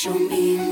show me.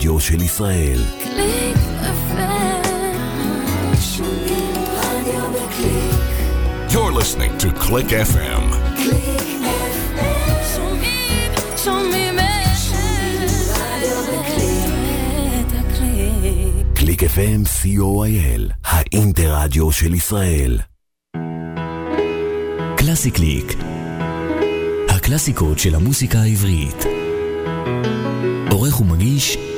הרדיו של ישראל. קליק You're listening to Click FM. Click FM. קליק FM co.il, האינטרדיו של ישראל. קלאסי קליק, הקלאסיקות של המוסיקה העברית. עורך ומגיש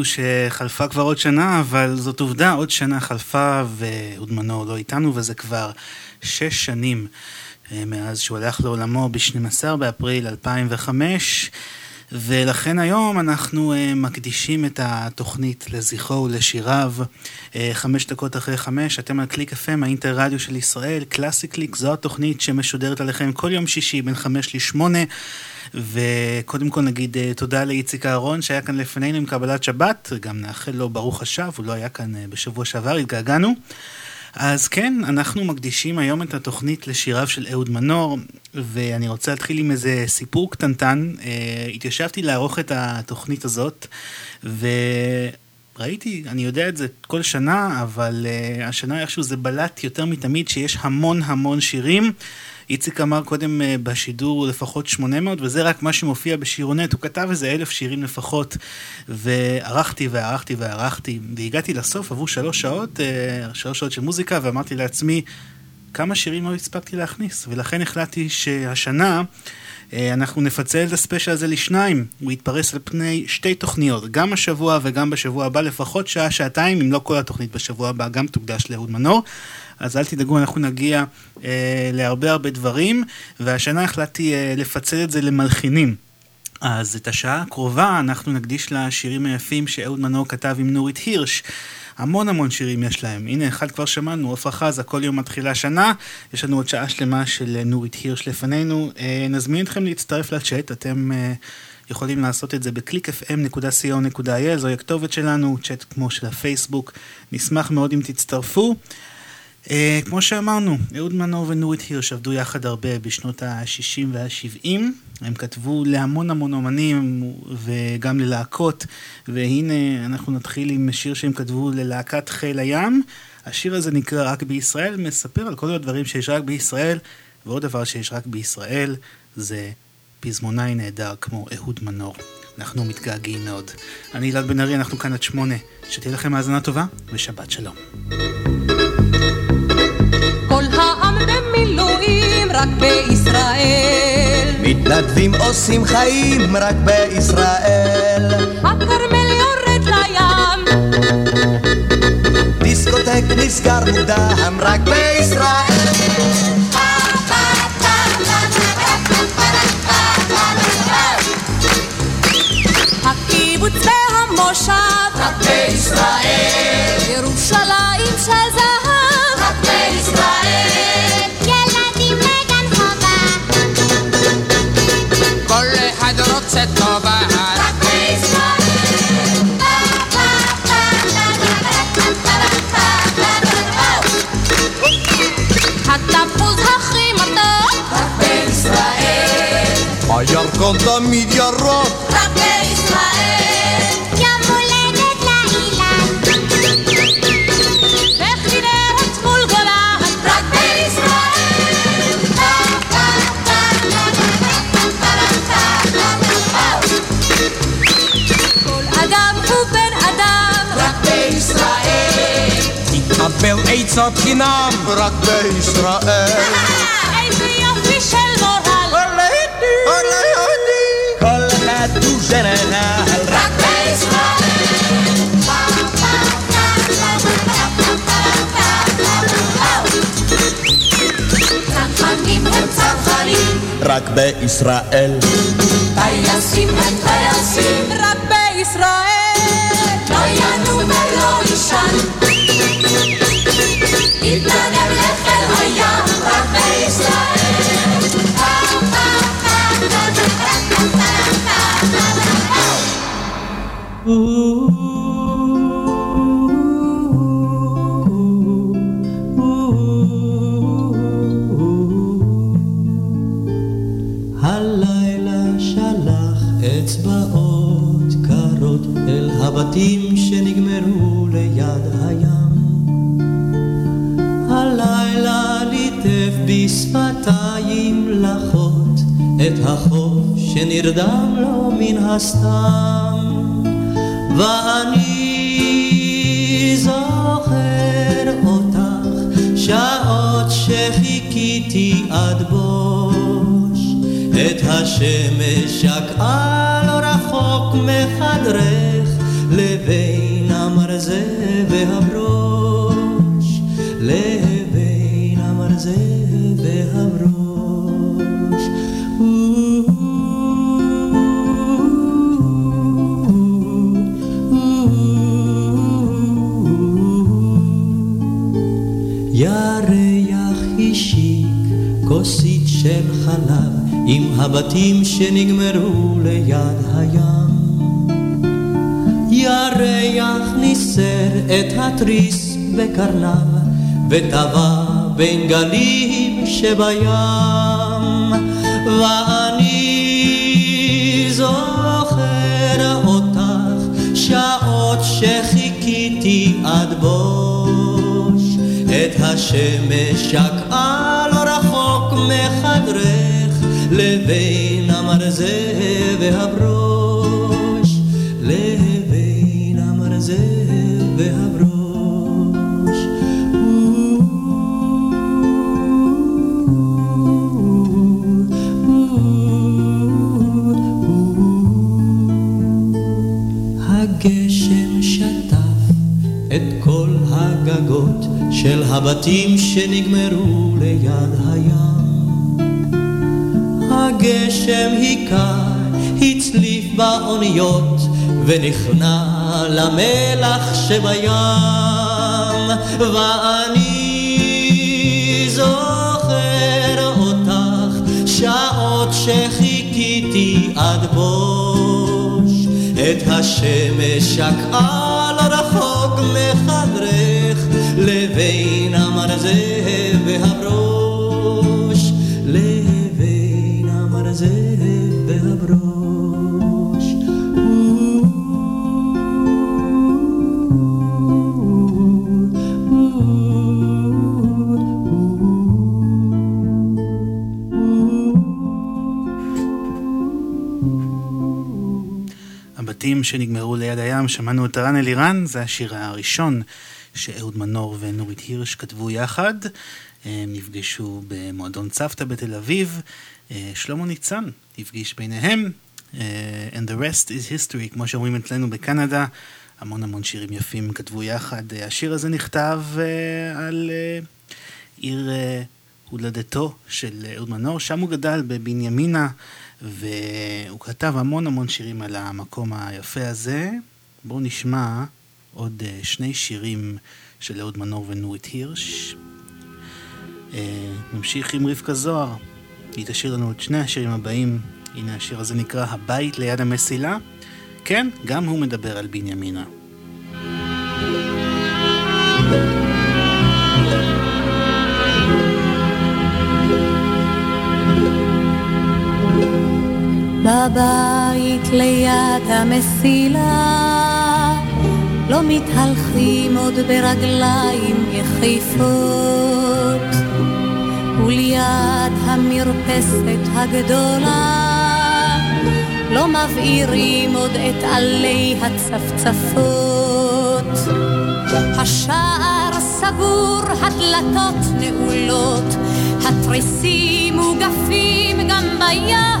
יגידו שחלפה כבר עוד שנה, אבל זאת עובדה, עוד שנה חלפה ואהוד מנור לא איתנו, וזה כבר שש שנים אה, מאז שהוא הלך לעולמו ב-12 באפריל 2005, ולכן היום אנחנו אה, מקדישים את התוכנית לזכרו ולשיריו. אה, חמש דקות אחרי חמש, אתם על קליק FM, האינטר רדיו של ישראל, קלאסי קליק, זו התוכנית שמשודרת עליכם כל יום שישי בין חמש לשמונה. וקודם כל נגיד uh, תודה לאיציק אהרון שהיה כאן לפנינו עם קבלת שבת, גם נאחל לו ברוך השב, הוא לא היה כאן uh, בשבוע שעבר, התגעגענו. אז כן, אנחנו מקדישים היום את התוכנית לשיריו של אהוד מנור, ואני רוצה להתחיל עם איזה סיפור קטנטן. Uh, התיישבתי לערוך את התוכנית הזאת, וראיתי, אני יודע את זה כל שנה, אבל uh, השנה איכשהו זה בלט יותר מתמיד שיש המון המון שירים. איציק אמר קודם אה, בשידור לפחות 800, וזה רק מה שמופיע בשירונט, הוא כתב איזה אלף שירים לפחות, וערכתי וערכתי וערכתי, והגעתי לסוף, עברו שלוש שעות, אה, שלוש שעות של מוזיקה, ואמרתי לעצמי, כמה שירים לא הספקתי להכניס, ולכן החלטתי שהשנה... אה, אנחנו נפצל את הספיישל הזה לשניים, הוא יתפרס על פני שתי תוכניות, גם השבוע וגם בשבוע הבא, לפחות שעה, שעתיים, אם לא כל התוכנית בשבוע הבא, גם תוקדש לאהוד מנור. אז אל תדאגו, אנחנו נגיע אה, להרבה הרבה דברים, והשנה החלטתי אה, לפצל את זה למלחינים. אז את השעה הקרובה אנחנו נקדיש לשירים היפים שאהוד מנור כתב עם נורית הירש. המון המון שירים יש להם. הנה, אחד כבר שמענו, עפרה חזה, כל יום מתחילה שנה. יש לנו עוד שעה שלמה של נורית הירש לפנינו. אה, נזמין אתכם להצטרף לצ'אט, אתם אה, יכולים לעשות את זה ב-clickfm.co.il, זוהי הכתובת שלנו, צ'אט כמו של הפייסבוק. נשמח מאוד אם תצטרפו. Uh, כמו שאמרנו, אהוד מנור ונורית הירש עבדו יחד הרבה בשנות ה-60 וה-70. הם כתבו להמון המון אומנים וגם ללהקות, והנה אנחנו נתחיל עם שיר שהם כתבו ללהקת חיל הים. השיר הזה נקרא רק בישראל, מספר על כל הדברים שיש רק בישראל, ועוד דבר שיש רק בישראל זה פזמונאי נהדר כמו אהוד מנור. אנחנו מתגעגעים מאוד. אני אלעד בן ארי, אנחנו כאן עד שמונה. שתהיה לכם האזנה טובה ושבת שלום. כל במילואים רק בישראל. מתנדבים עושים חיים רק בישראל. הכרמל יורד לים. דיסקוטק נסגר מוקדם רק בישראל. הקיבוץ והמושב רק בישראל. ירושלים של זהב רק בישראל. הירקון תמיד ירוק רק בישראל יום הולדת לאילן וכנרת מול גולן רק בישראל. כל אדם הוא בן אדם רק בישראל. תקבל עצות חינם רק בישראל. רק בישראל. טייסים הם טייסים. רק בישראל. לא ינום ולא יישן יתנדב הבתים שנגמרו ליד הים. הלילה ליטף בשפתיים לחות את החוף שנרדם לו מן הסתם. ואני זוכר אותך שעות שחיכיתי עד בוש את השמש שקעה לא רחוק מחדרך לבין המרזה והברוש, לבין המרזה והברוש. ירח השיק כוסית של חלב עם הבתים שנגמרו ליד הים. ירח ניסר את התריס בקרניו וטבע בין גלים שבים. ואני זוכר אותך שעות שחיכיתי עד בוש. את השמש שקעה לא רחוק מחדרך לבין המרזה והברוש של הבתים שנגמרו ליד הים. הגשם היכה, הצליף באוניות, ונכנע למלח שבים. ואני זוכר אותך, שעות שחיכיתי עד בוש. את השמש שקעה הבתים שנגמרו ליד הים, שמענו את רן אלירן, זה השיר הראשון שאהוד מנור ונורית הירש כתבו יחד. הם נפגשו במועדון צוותא בתל אביב. אה, שלמה ניצן הפגיש ביניהם. אה, And the rest is history, כמו שאומרים אצלנו בקנדה. המון המון שירים יפים כתבו יחד. אה, השיר הזה נכתב על עיר הולדתו של אהוד מנור, שם הוא גדל בבנימינה, והוא כתב המון המון שירים על המקום היפה הזה. בואו נשמע עוד אה, שני שירים של אהוד מנור ונורית הירש. אה, נמשיך עם רבקה זוהר, היא תשאיר לנו את שני השירים הבאים. הנה השיר הזה נקרא הבית ליד המסילה. כן, גם הוא מדבר על בנימינה. בבית ליד המסילה. לא מתהלכים עוד ברגליים יחיפות וליד המרפסת הגדולה. לא מבעירים עוד את עלי הצפצפות. השער סגור, הדלתות נעולות התריסים מוגפים גם בים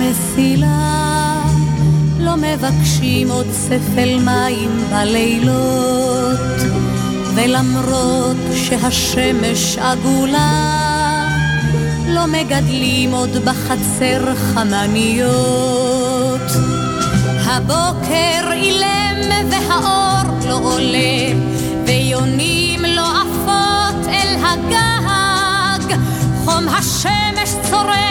המסילה לא מבקשים עוד ספל מים בלילות. ולמרות שהשמש עגולה לא מגדלים עוד בחצר חמניות. הבוקר אילם והאור לא עולה ויונים לא עפות אל הגג. חום השמש צורב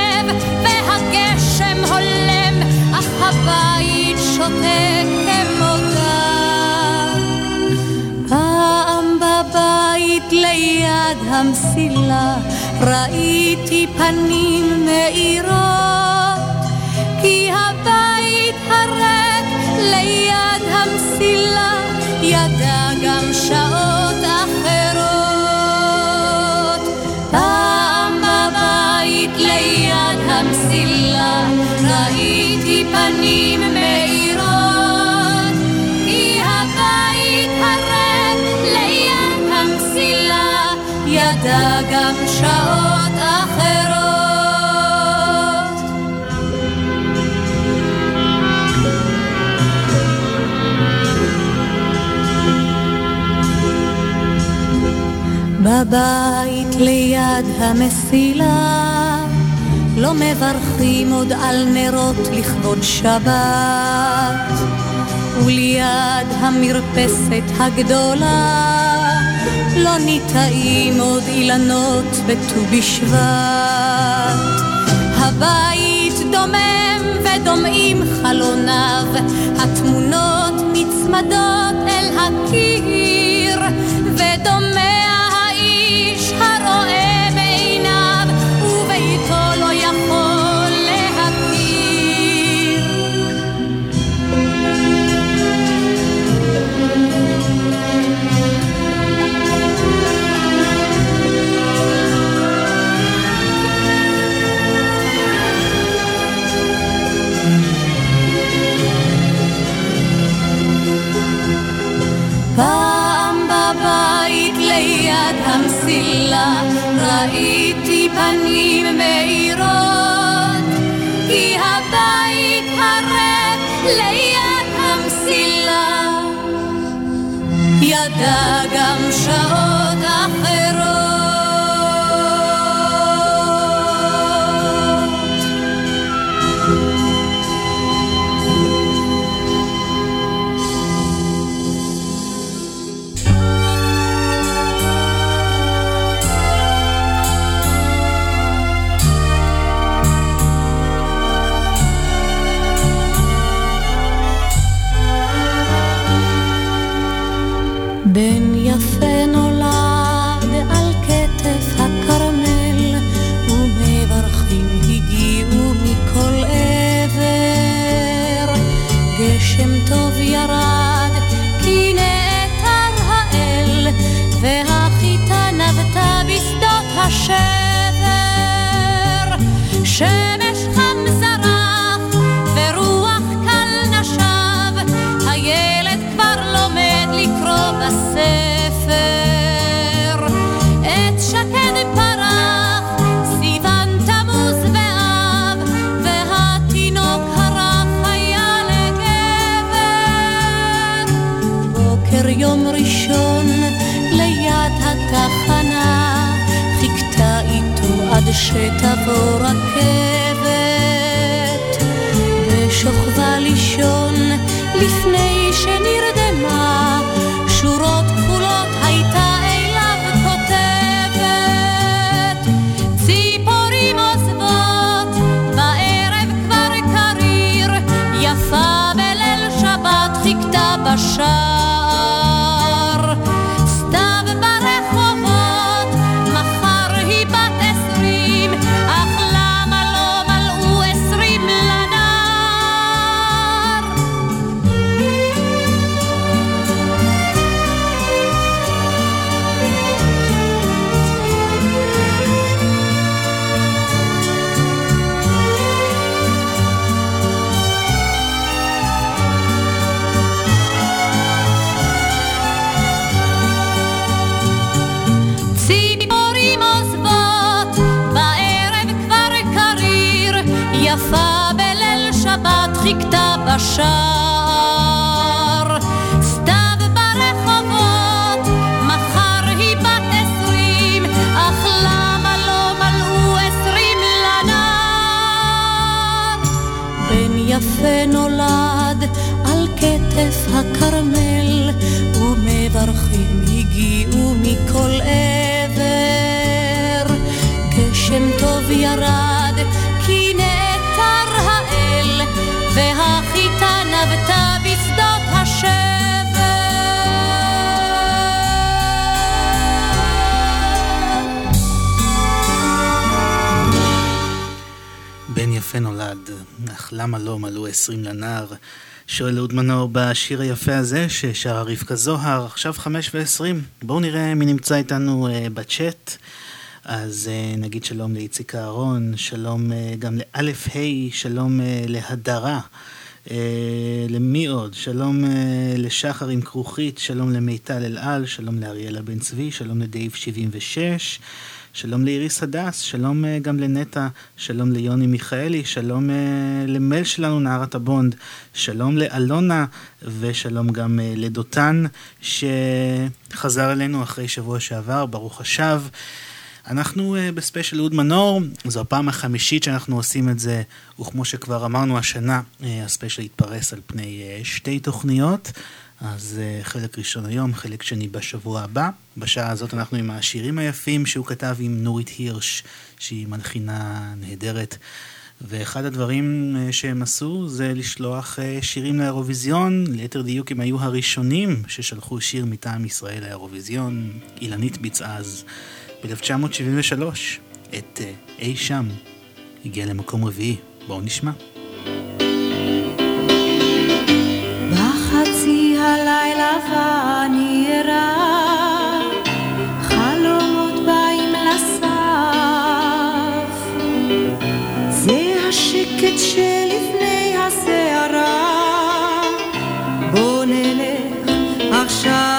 הבית שותה כמו דם. פעם בבית ליד המסילה ראיתי פנים מאירות, כי הבית הריק ליד המסילה ידע גם שעות אחרות. פעם בבית ליד המסילה ראיתי פנים מאירות, כי הבית הרב ליד המסילה, ידע גם שעות אחרות. בבית ליד המסילה לא מברכים עוד על נרות לכבוד שבת. וליד המרפסת הגדולה לא ניטעים עוד אילנות בט"ו בשבט. הבית דומם ודומעים חלוניו, התמונות נצמדות אל הקיר. ראיתי פנים מאירות, כי הבית הרב ליד המסילה. ידע גם שעות השיר היפה הזה ששרה רבקה זוהר, עכשיו חמש ועשרים. בואו נראה מי נמצא איתנו אה, בצ'אט. אז אה, נגיד שלום לאיציק אהרון, שלום אה, גם לאלף ה', שלום אה, להדרה, אה, למי עוד? שלום אה, לשחר עם כרוכית, שלום למיטל אלעל, שלום לאריאלה בן צבי, שלום לדייב 76. שלום לאיריס הדס, שלום אה, גם לנטע, שלום ליוני מיכאלי, שלום אה, למייל שלנו נערת הבונד, שלום לאלונה ושלום גם אה, לדותן שחזר אלינו אחרי שבוע שעבר, ברוך השב. אנחנו בספיישל אהוד מנור, זו הפעם החמישית שאנחנו עושים את זה, וכמו שכבר אמרנו השנה, הספיישל יתפרס על פני שתי תוכניות, אז אה, חלק ראשון היום, חלק שני בשבוע הבא. בשעה הזאת אנחנו עם השירים היפים שהוא כתב עם נורית הירש, שהיא מלחינה נהדרת. ואחד הדברים uh, שהם עשו זה לשלוח uh, שירים לאירוויזיון, ליתר דיוק הם היו הראשונים ששלחו שיר מטעם ישראל לאירוויזיון, אילנית ביצעה אז. ב-1973 את אה, אי שם. הגיע למקום רביעי. בואו נשמע. בחצי הלילה ואני ערה, חלומות באים לסף. זה השקט שלפני הסערה, בוא נלך עכשיו.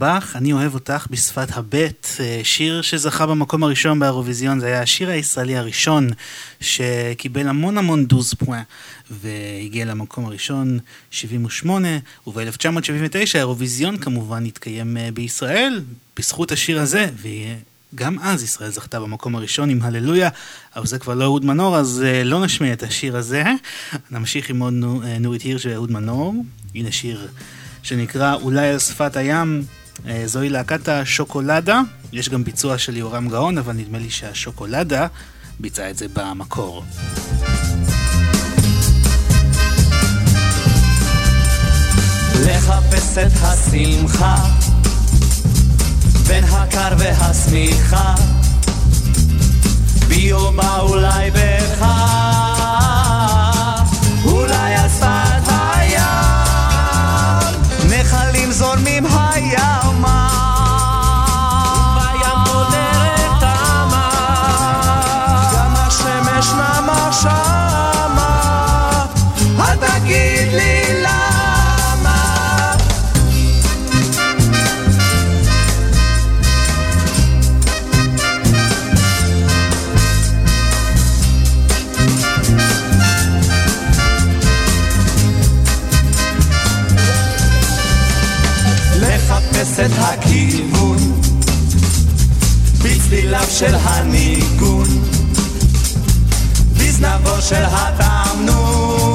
טבח, אני אוהב אותך בשפת הבט. אה, שיר שזכה במקום הראשון באירוויזיון, זה היה השיר הישראלי הראשון שקיבל המון המון דוז פואה והגיע למקום הראשון 78, וב-1979 האירוויזיון כמובן התקיים אה, בישראל בזכות השיר הזה, וגם אז ישראל זכתה במקום הראשון עם הללויה, אבל זה כבר לא אהוד מנור, אז אה, לא נשמיע את השיר הזה. נמשיך עם עוד נו- נורית הירש ואהוד מנור. הנה שיר שנקרא אולי על שפת הים. אה, זוהי להקת השוקולדה, יש גם ביצוע של יורם גאון, אבל נדמה לי שהשוקולדה ביצעה את זה במקור. לחפש את השמחה בין הקר והשמיכה בי או בה אולי בך לחפש את הכיוון בצליליו של הניגון בזנבו של התמנון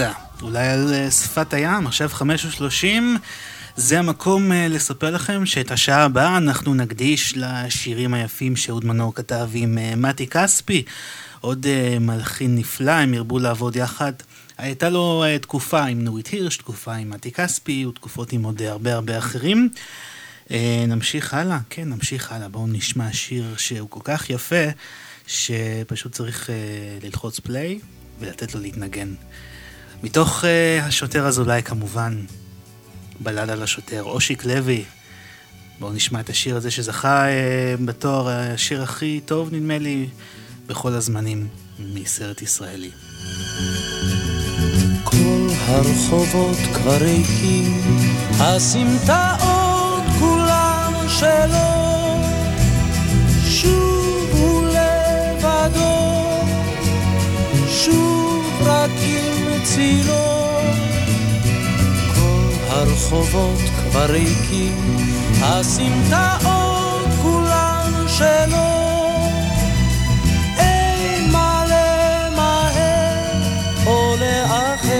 השוקולדה, אולי על אה, שפת הים, עכשיו חמש ושלושים, זה המקום אה, לספר לכם שאת השעה הבאה אנחנו נקדיש לשירים היפים שאהוד מנור כתב עם אה, מתי כספי, עוד מלחין נפלא, הם ירבו לעבוד יחד. הייתה לו תקופה עם נורית הירש, תקופה עם מתי כספי, ותקופות עם עוד הרבה הרבה אחרים. נמשיך הלאה, כן, נמשיך הלאה. בואו נשמע שיר שהוא כל כך יפה, שפשוט צריך ללחוץ פליי ולתת לו להתנגן. מתוך אה, השוטר אזולאי כמובן, בלד על השוטר, אושיק לוי. בואו נשמע את השיר הזה שזכה אה, בתואר השיר הכי טוב, נדמה לי, בכל הזמנים, מסרט ישראלי. כל הרחובות כבר ריקים, הסמטאות כולן שלו, שוב הוא לבדו, שוב צילו. כל הרחובות כבר ריקים, הסמטאות כולן שלו. אין מה למהר או לאחר.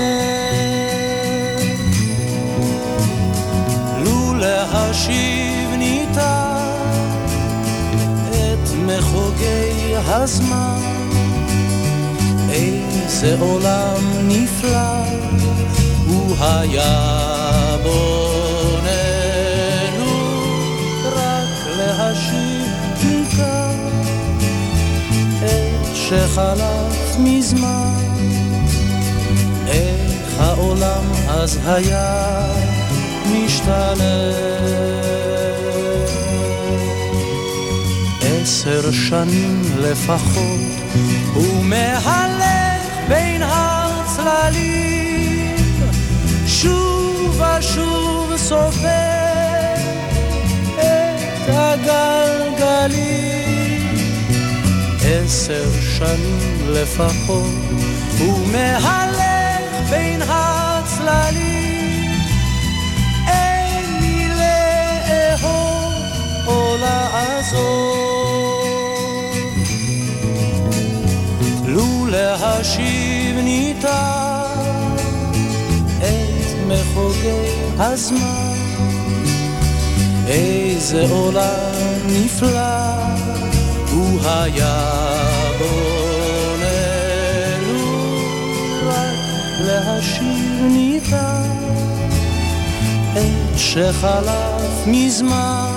לו להשיב ניתן את מחוגי הזמן, איזה עולם נפלא הוא היה בוננו, רק להשיב את שחלף מזמן, איך העולם אז היה משתנה. עשר שנים לפחות, בין הצללים, שוב ושוב סופר את הגלגלים. עשר שנים לפחות, הוא מהלך בין הצללים. אין מי לאהוב או לעזור. להשיב ניתן את מחוגי הזמן, איזה עולם נפלא הוא היה בוננו, רק להשיב ניתן את שחלף מזמן,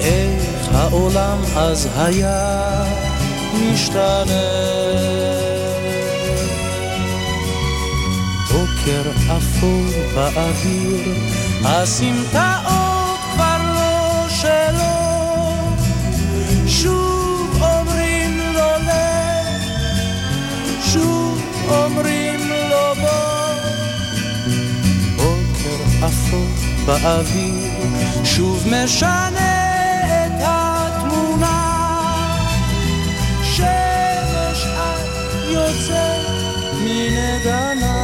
איך העולם אז היה משתנה. בוקר אפור באוויר, הסמטאות כבר לא שלו. שוב אומרים לו לך, שוב אומרים לו בוא. בוקר אפור באוויר, שוב משנה את התמונה. Sana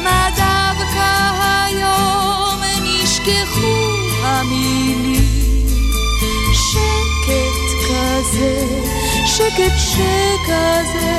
למה דווקא היום נשכחו המילים? שקט כזה, שקט שכזה,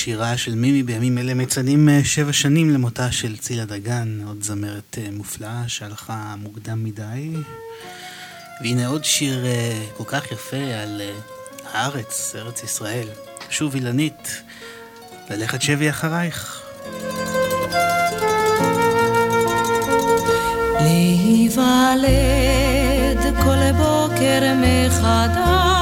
שירה של מימי בימים אלה מציינים אה, שבע שנים למותה של צילה דגן, עוד זמרת אה, מופלאה שהלכה מוקדם מדי. והנה עוד שיר אה, כל כך יפה על הארץ, ארץ ישראל. שוב אילנית, ללכת שבי אחרייך. להיוולד כל בוקר מחדש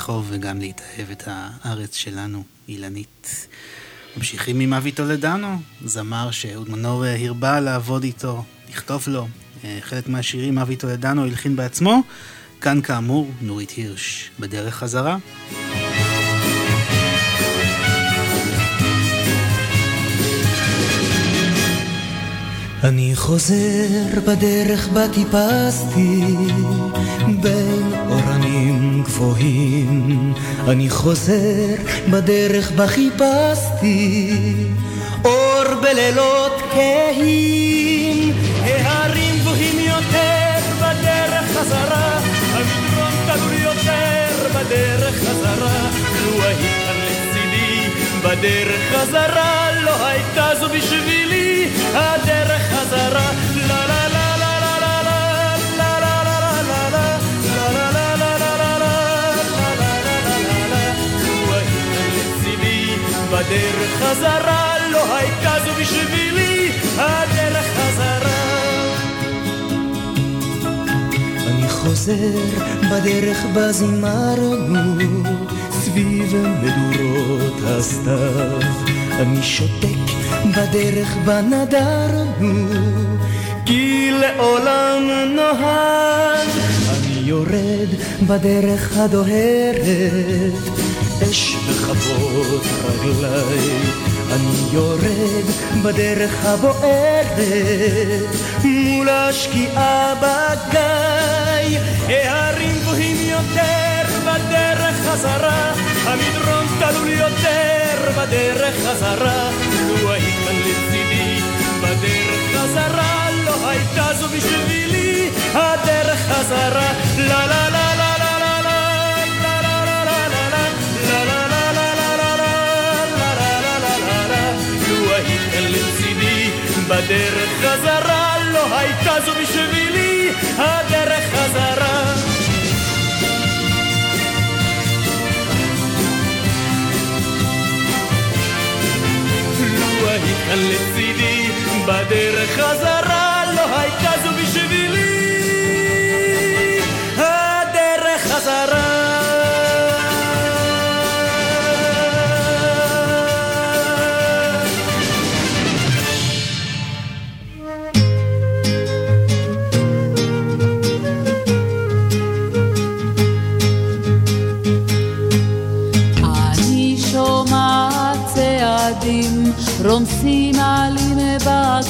לכאוב וגם להתאהב את הארץ שלנו, אילנית. ממשיכים עם אבי טולדנו, זמר שאהוד מנור הרבה לעבוד איתו, לכתוב לו. אה, חלק מהשירים אבי טולדנו הלחין בעצמו. כאן כאמור, נורית הירש, בדרך חזרה. אני חוזר בדרך בה טיפסתי גבוהים. אני חוזר בדרך בה חיפשתי אור בלילות כהים. ההרים גבוהים יותר בדרך חזרה המדרון תלול יותר בדרך חזרה. לו היית לצידי בדרך חזרה לא הייתה זו בשבילי הדרך בדרך חזרה לא הייתה זו בשבילי הדרך חזרה. אני חוזר בדרך בה זימרנו סביב מדורות הסתיו. אני שותק בדרך בה נדרנו כי לעולם נוהג אני יורד בדרך הדוהרת אש בכבות רגליי אני יורד בדרך הבוערת מול השקיעה בגיא. ההרים גבוהים יותר בדרך חזרה המדרון תלול יותר בדרך חזרה. לו היית כאן לצידי בדרך חזרה לא הייתה זו בשבילי הדרך חזרה. לה לה לה בדרך חזרה לא הייתה זו בשבילי הדרך חזרה. לו היית כאן לצידי בדרך חזרה לא הייתה זו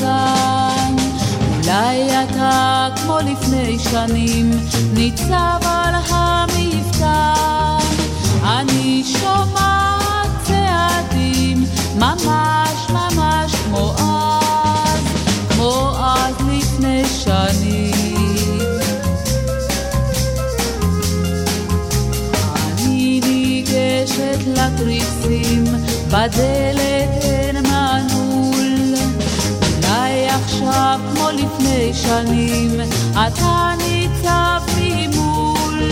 בגן אולי אתה כמו לפני שנים ניצב על המפתן אני שומעת צעדים ממש ממש כמו אז כמו אז לפני שנים. אני ניגשת לתריסים, בדלת שנים, אתה ניצב ממול.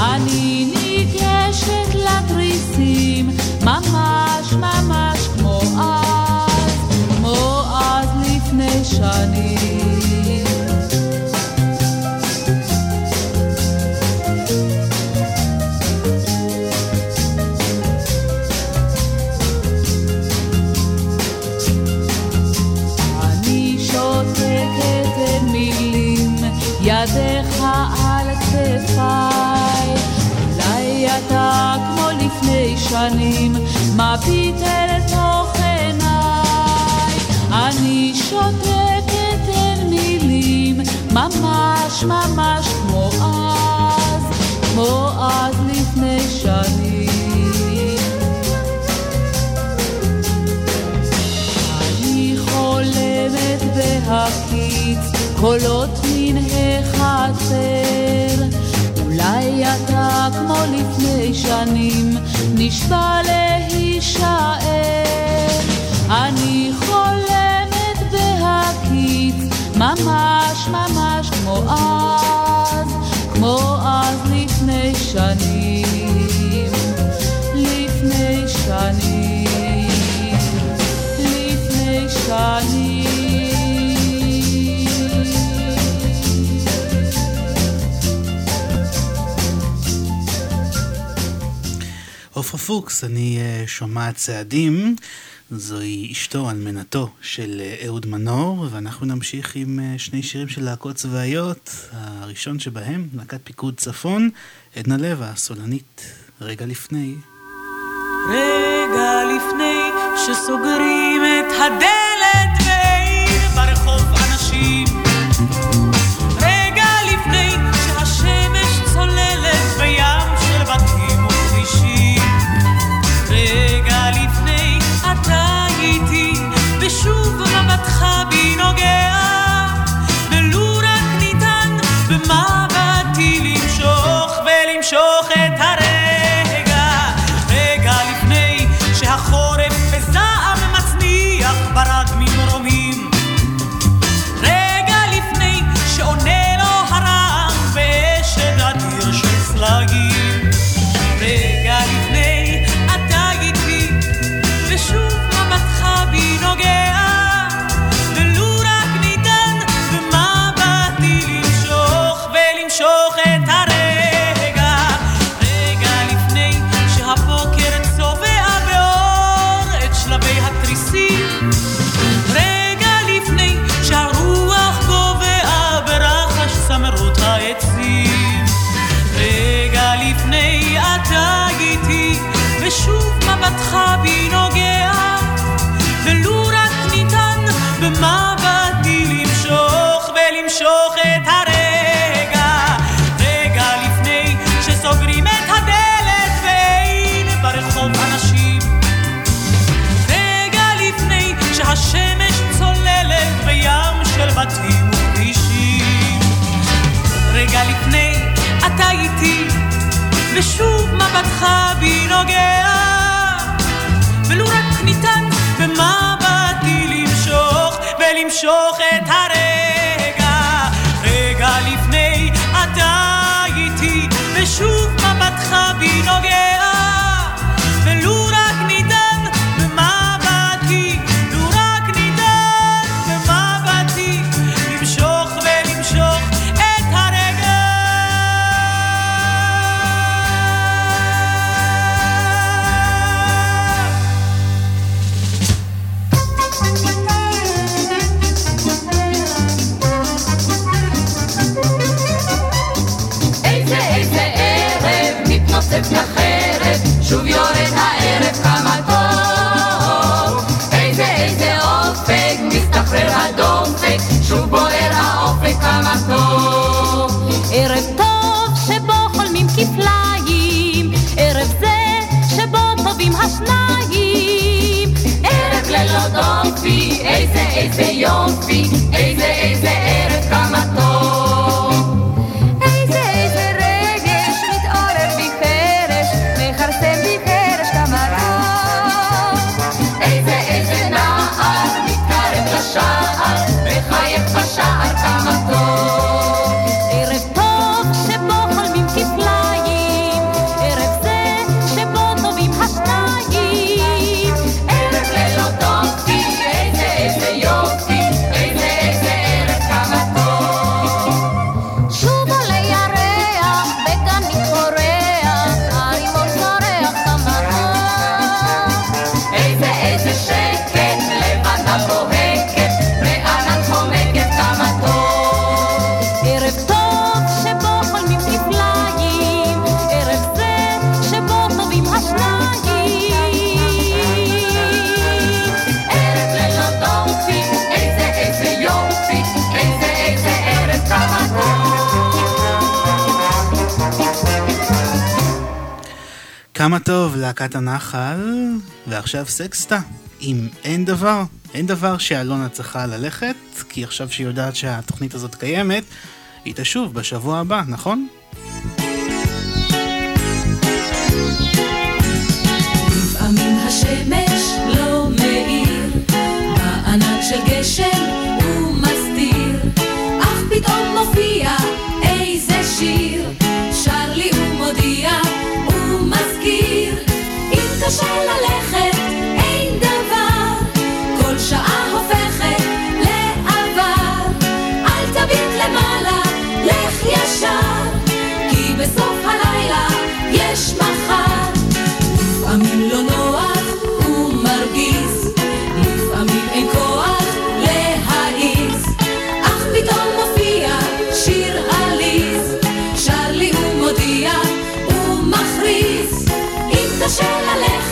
אני ניגשת לתריסים, ממש ממש כמו אז, כמו אז לפני שנים. מביט. אני שותקת מילים, ממש ממש כמו שנים. בהקיץ קולות מן החצר אולי אתה כמו לפני שנים נשבע להישאר אני חולמת בהקיץ ממש ממש כמו אז כמו אז לפני שנים. לפני שנים לפני שנים עופרה פוקס, אני אה, שומעת צעדים. זוהי אשתו, אלמנתו של אה, אהוד מנור, ואנחנו נמשיך עם אה, שני שירים של להקות צבאיות. הראשון שבהם, להקת פיקוד צפון, עדנה לב, הסולנית, רגע לפני. רגע לפני שסוגרים את הדלת ואין ברחוב קצת מבטך בי נוגע. נוגע, ולו רק ניתן במבטי למשוך ולמשוך won't כמה טוב, להקת הנחל, ועכשיו סקסטה. אם אין דבר, אין דבר שאלונה צריכה ללכת, כי עכשיו שהיא יודעת שהתוכנית הזאת קיימת, היא תשוב בשבוע הבא, נכון? לא של גשר קשה ללכת קשה ללכת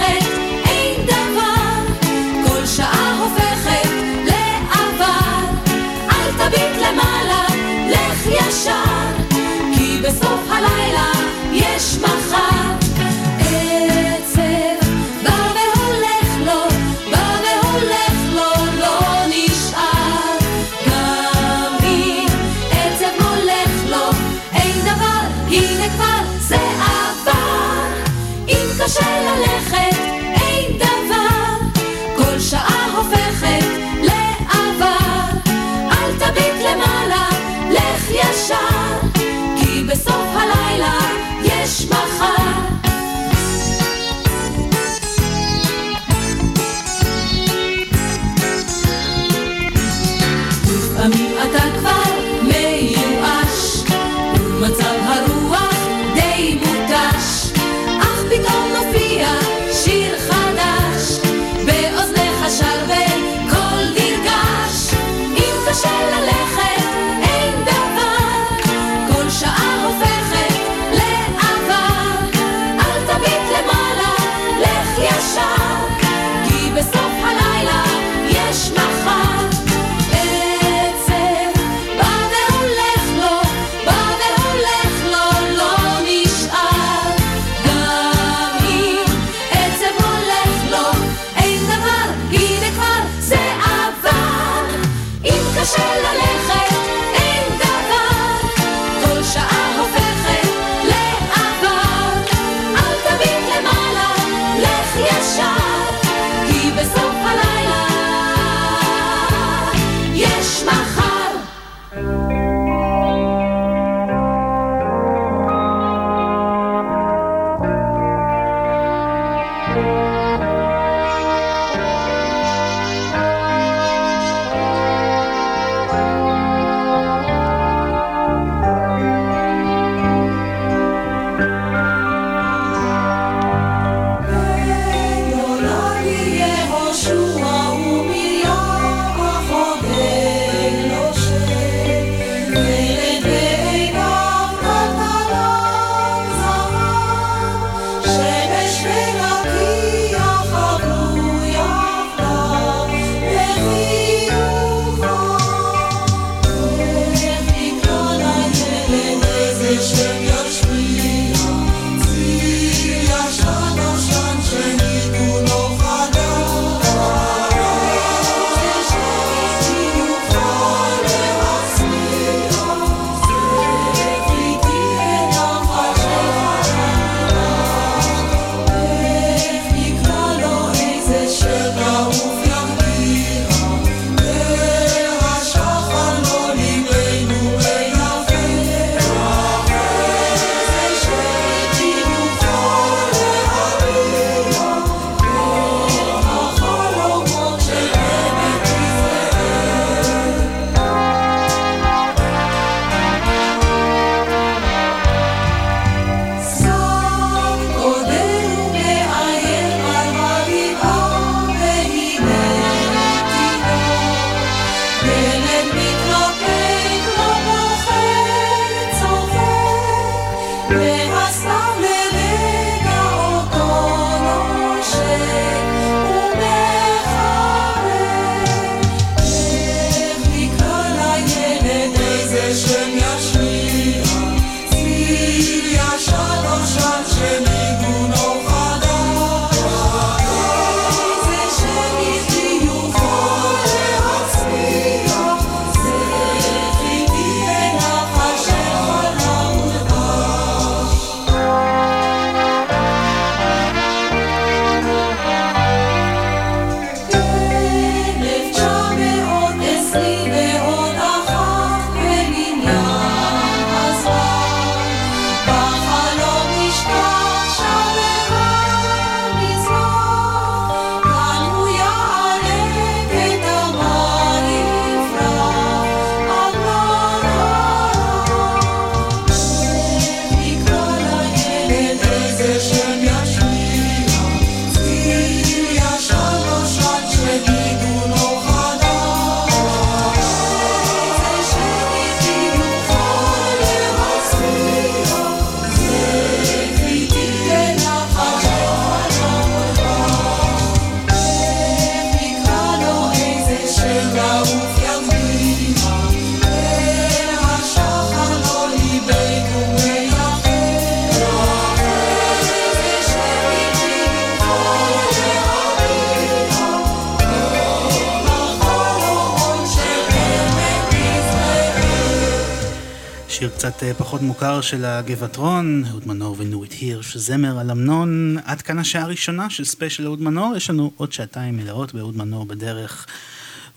פחות מוכר של הגבעטרון, אהוד מנור ונורית הירש, זמר על אמנון. עד כאן השעה הראשונה של ספיישל אהוד מנור, יש לנו עוד שעתיים מלאות באהוד מנור בדרך.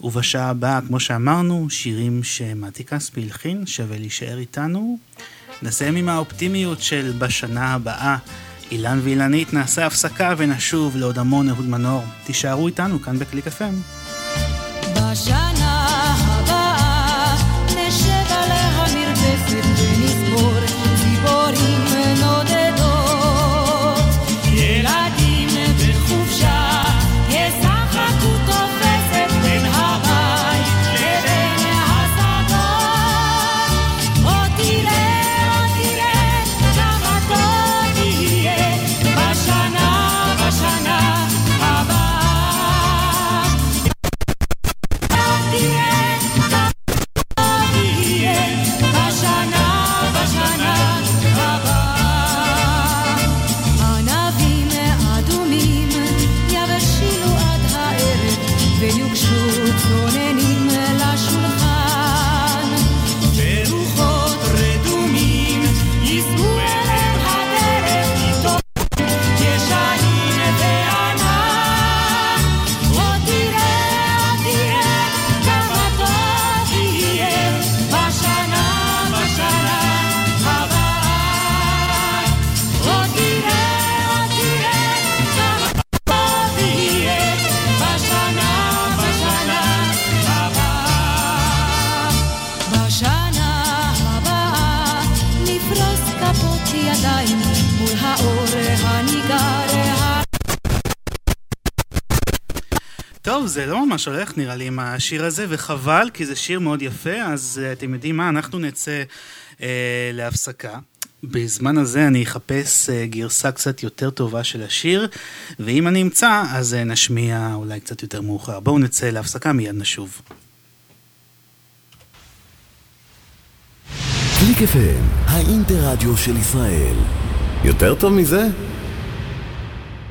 ובשעה הבאה, כמו שאמרנו, שירים שמתי כספי הלחין, שווה להישאר איתנו. נסיים עם האופטימיות של בשנה הבאה. אילן ואילנית, נעשה הפסקה ונשוב לעוד המון אהוד מנור. תישארו איתנו כאן בקליק FM. בשנה טוב, זה לא ממש הולך נראה לי עם השיר הזה, וחבל, כי זה שיר מאוד יפה, אז uh, אתם יודעים מה, אנחנו נצא uh, להפסקה. בזמן הזה אני אחפש uh, גרסה קצת יותר טובה של השיר, ואם אני אמצא, אז uh, נשמיע אולי קצת יותר מאוחר. בואו נצא להפסקה, מיד נשוב. קליק FM, האינטרדיו של ישראל. יותר טוב מזה?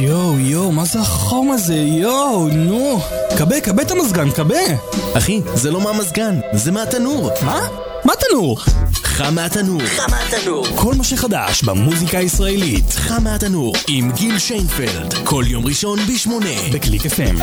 יואו, יואו, מה זה החום הזה? יואו, נו. כבה, כבה את המזגן, כבה. אחי, זה לא מהמזגן, זה מהתנור. מה? מה תנור? חם מהתנור. חם מהתנור. כל מה שחדש במוזיקה הישראלית. חם מהתנור, עם גיל שיינפלד. כל יום ראשון בשמונה. בקליק FM.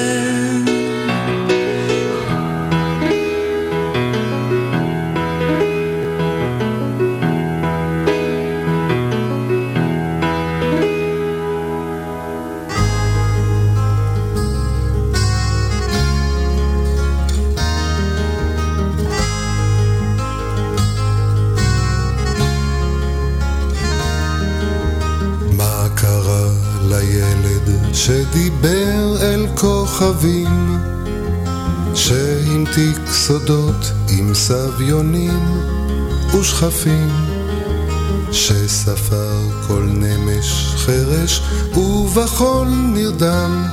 שדיבר אל כוכבים, שהמתיק סודות עם סביונים ושכפים, שספר כל נמש חרש ובחול נרדם?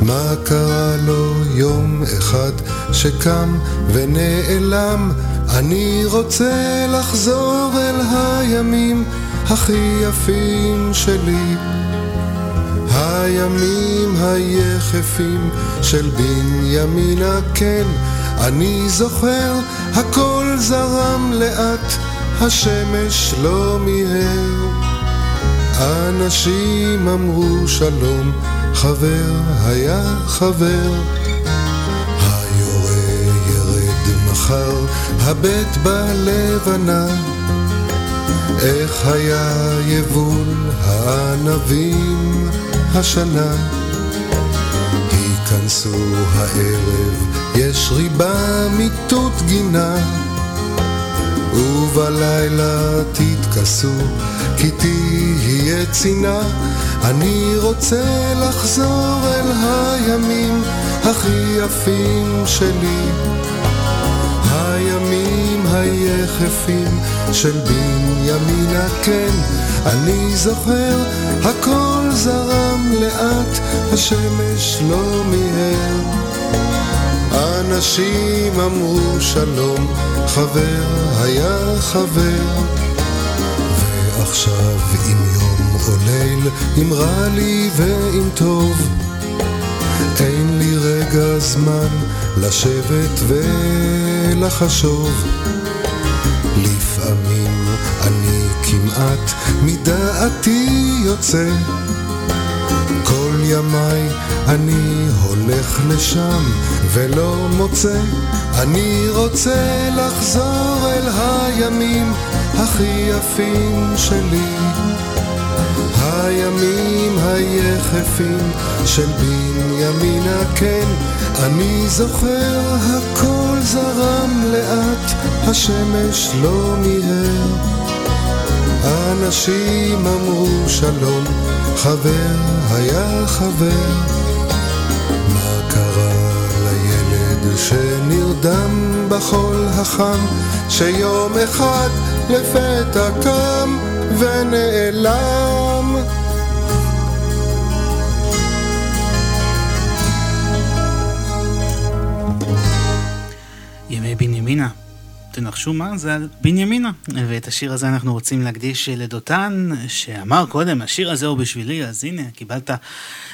מה קרה לו יום אחד שקם ונעלם אני רוצה לחזור אל הימים הכי יפים שלי. הימים היחפים של בנימינה, כן, אני זוכר, הכל זרם לאט, השמש לא מיהר. אנשים אמרו שלום, חבר היה חבר. היורה ירד מחר, הבט בלבנה. איך היה יבול הענבים השנה? היכנסו הערב, יש ריבה מיטוט גינה. ובלילה תתכסו, כי תהיה צינה. אני רוצה לחזור אל הימים הכי יפים שלי. הימים היחפים של בנימינה, כן, אני זוכר, הכל זרם לאט, השמש לא מיהר. אנשים אמרו שלום, חבר היה חבר. ועכשיו אם יום או ליל, אם רע לי ואם טוב, אין לי רגע זמן לשבת ולחשוב. לפעמים אני כמעט מדעתי יוצא. כל ימיי אני הולך לשם ולא מוצא, אני רוצה לחזור אל הימים הכי יפים שלי. הימים היחפים של בנימינה, כן, אני זוכר, הכל זרם לאט, השמש לא מיהר. אנשים אמרו שלום, חבר היה חבר. מה קרה לילד שנרדם בחול החם, שיום אחד לפתע קם ונעלם? תנחשו מה? זה על בנימינה. ואת השיר הזה אנחנו רוצים להקדיש לדותן, שאמר קודם, השיר הזה הוא בשבילי, אז הנה, קיבלת.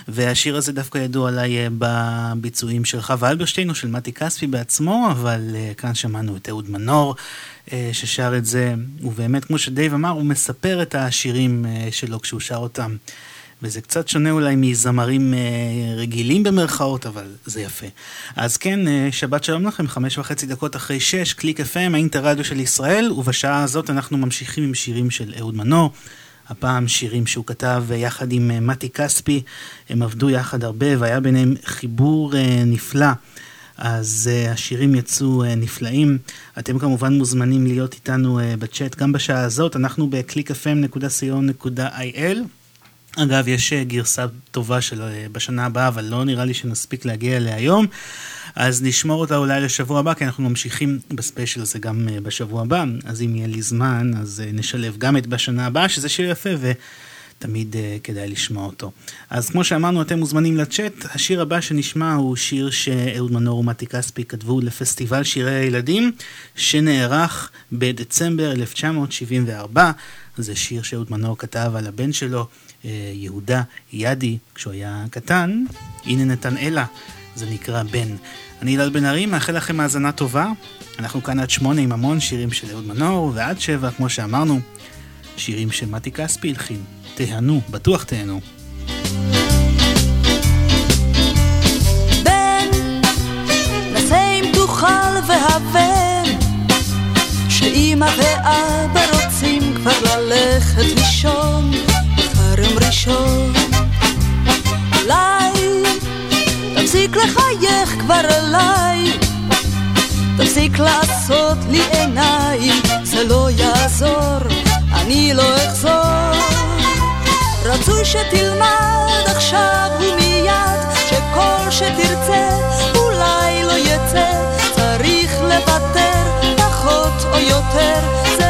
והשיר הזה דווקא ידוע עליי אה, בביצועים של חווה אלברשטיין או של מתי כספי בעצמו, אבל uh, כאן שמענו את אהוד מנור uh, ששר את זה, ובאמת, כמו שדייב אמר, הוא מספר את השירים שלו כשהוא שר אותם. וזה קצת שונה אולי מזמרים אה, רגילים במרכאות, אבל זה יפה. אז כן, אה, שבת שלום לכם, חמש וחצי דקות אחרי שש, קליק FM, האינטרדיו של ישראל, ובשעה הזאת אנחנו ממשיכים עם שירים של אהוד מנור. הפעם שירים שהוא כתב אה, יחד עם אה, מתי כספי, הם עבדו יחד הרבה והיה ביניהם חיבור אה, נפלא. אז uh, השירים יצאו uh, נפלאים. אתם כמובן מוזמנים להיות איתנו uh, בצ'אט גם בשעה הזאת, אנחנו ב-clickfm.co.il. אגב, יש אה, גרסה טובה של אה, בשנה הבאה, אבל לא נראה לי שנספיק להגיע אליה היום. אז נשמור אותה אולי לשבוע הבא, כי אנחנו ממשיכים בספיישל הזה גם אה, בשבוע הבא. אז אם יהיה לי זמן, אז נשלב גם את בשנה הבאה, שזה שיר יפה ותמיד כדאי לשמוע אותו. אז כמו שאמרנו, אתם מוזמנים לצ'אט. השיר הבא שנשמע הוא שיר שאהוד מנור ומתי כספי כתבו לפסטיבל שירי הילדים, שנערך בדצמבר 1974. זה שיר שאהוד מנור כתב על הבן שלו. יהודה ידי, כשהוא היה קטן, הנה נתנאלה, זה נקרא בן. אני אילן בן ארי, מאחל לכם האזנה טובה. אנחנו כאן עד שמונה עם המון שירים של אהוד מנור, ועד שבע, כמו שאמרנו, שירים שמתי כספי הלחין. תהנו, בטוח תהנו. והבן, שאמא ואבא רוצים כבר ללכת לישון. ראשון. אולי תפסיק לחייך כבר אליי, תפסיק לעשות לי עיניים, זה לא יעזור, אני לא אחזור. רצוי שתלמד עכשיו ומיד, שכל שתרצה אולי לא יצא, צריך לוותר, פחות או יותר, זה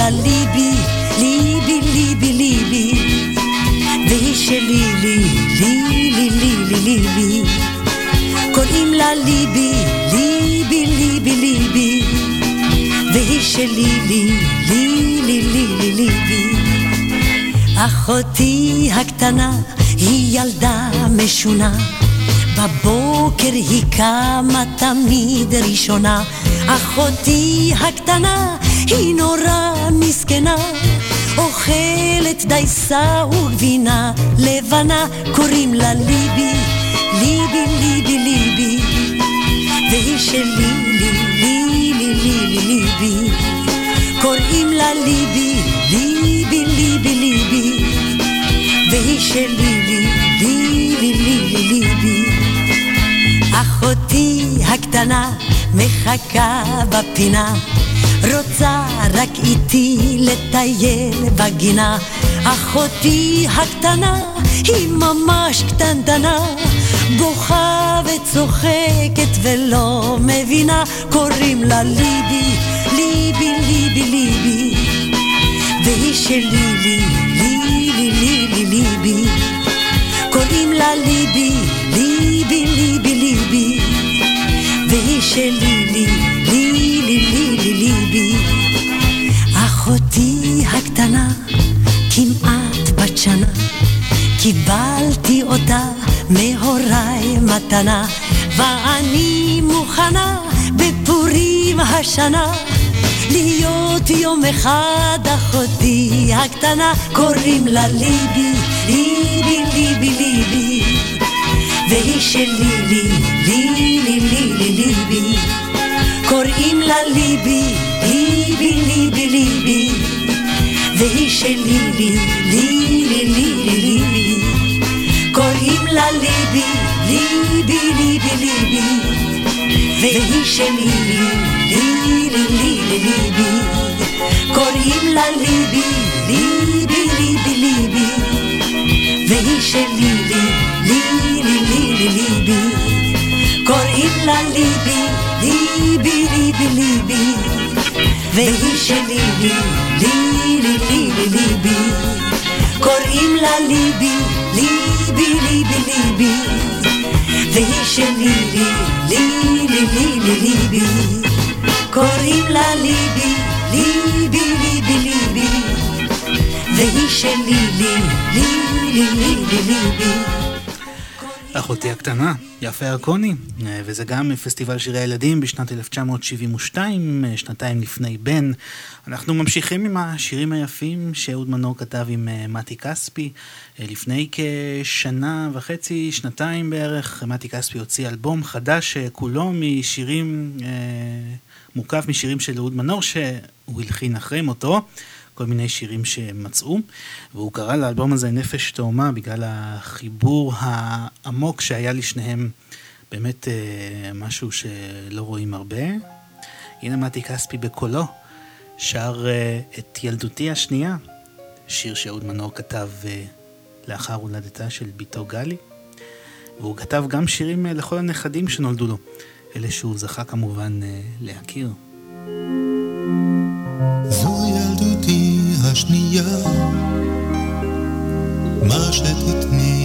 לה ליבי, ליבי, ליבי, ליבי, והיא שלי, לי, לי, לי, לי, לי, ליבי. קוראים לה ליבי, ליבי, ליבי, ליבי, והיא שלי, לי, לי, לי, לי, לי, ליבי. אחותי הקטנה היא ילדה משונה, בבוקר היא קמה תמיד ראשונה. אחותי הקטנה היא נורא מסכנה, אוכלת דייסה וגבינה לבנה, קוראים לה ליבי. ליבי, ליבי, ליבי, והיא שלי, לי, לי, לי, לי, לי, ליבי. קוראים לה ליבי, ליבי, ליבי, ליבי, והיא שלי, לי, לי, לי, לי, לי, ליבי. אחותי הקטנה מחכה בפינה, רוצה רק איתי לטייל בגינה. אחותי הקטנה היא ממש קטנטנה, בוכה וצוחקת ולא מבינה, קוראים לה ליבי, ליבי, ליבי, ליבי, והיא שלי, לי, קיבלתי אותה מהוריי מתנה, ואני מוכנה בפורים השנה להיות יום אחד אחותי הקטנה, קוראים לה ליבי, ליבי, ליבי, ליבי, והיא שלי, לי, לי, לי, לי, לי, ליבי, קוראים לה ליבי, ליבי, ליבי, ליבי, והיא שלי, לי, לי, לי, לי, לי, ליבי, לה ליבי, ליבי, ליבי, ליבי, והיא שלי, לי, לי, לי, לי, לי, ליבי, קוראים לה ליבי, ליבי, ליבי, ליבי, והיא שלי, לי, לי, לי, לי, לי, ליבי, קוראים לה ליבי, ליבי, ליבי, ליבי, והיא שלי, לי, לי, לי, לי, לי, ליבי, קוראים לה ליבי, ליבי, ליבי, ליבי, והיא שלי, לי, לי, לי, לי, לי, ליבי, קוראים לה ליבי, ליבי, ליבי, ליבי, והיא שלי, לי, לי, לי, לי, לי, ליבי. אחותי הקטנה, יפה ירקוני, וזה גם פסטיבל שירי הילדים בשנת 1972, שנתיים לפני בן. אנחנו ממשיכים עם השירים היפים שאהוד מנור כתב עם אה, מתי כספי. אה, לפני כשנה וחצי, שנתיים בערך, מתי כספי הוציא אלבום חדש אה, כולו משירים, מוקף משירים של אהוד מנור, שהוא הלחין אחרי מותו. כל מיני שירים שהם מצאו, והוא קרא לאלבום הזה נפש תאומה בגלל החיבור העמוק שהיה לשניהם, באמת אה, משהו שלא רואים הרבה. הנה מתי כספי בקולו שר אה, את ילדותי השנייה, שיר שאהוד מנור כתב אה, לאחר הולדתה של בתו גלי, והוא כתב גם שירים אה, לכל הנכדים שנולדו לו, אלה שהוא זכה כמובן אה, להכיר. thank you השנייה מה שתתני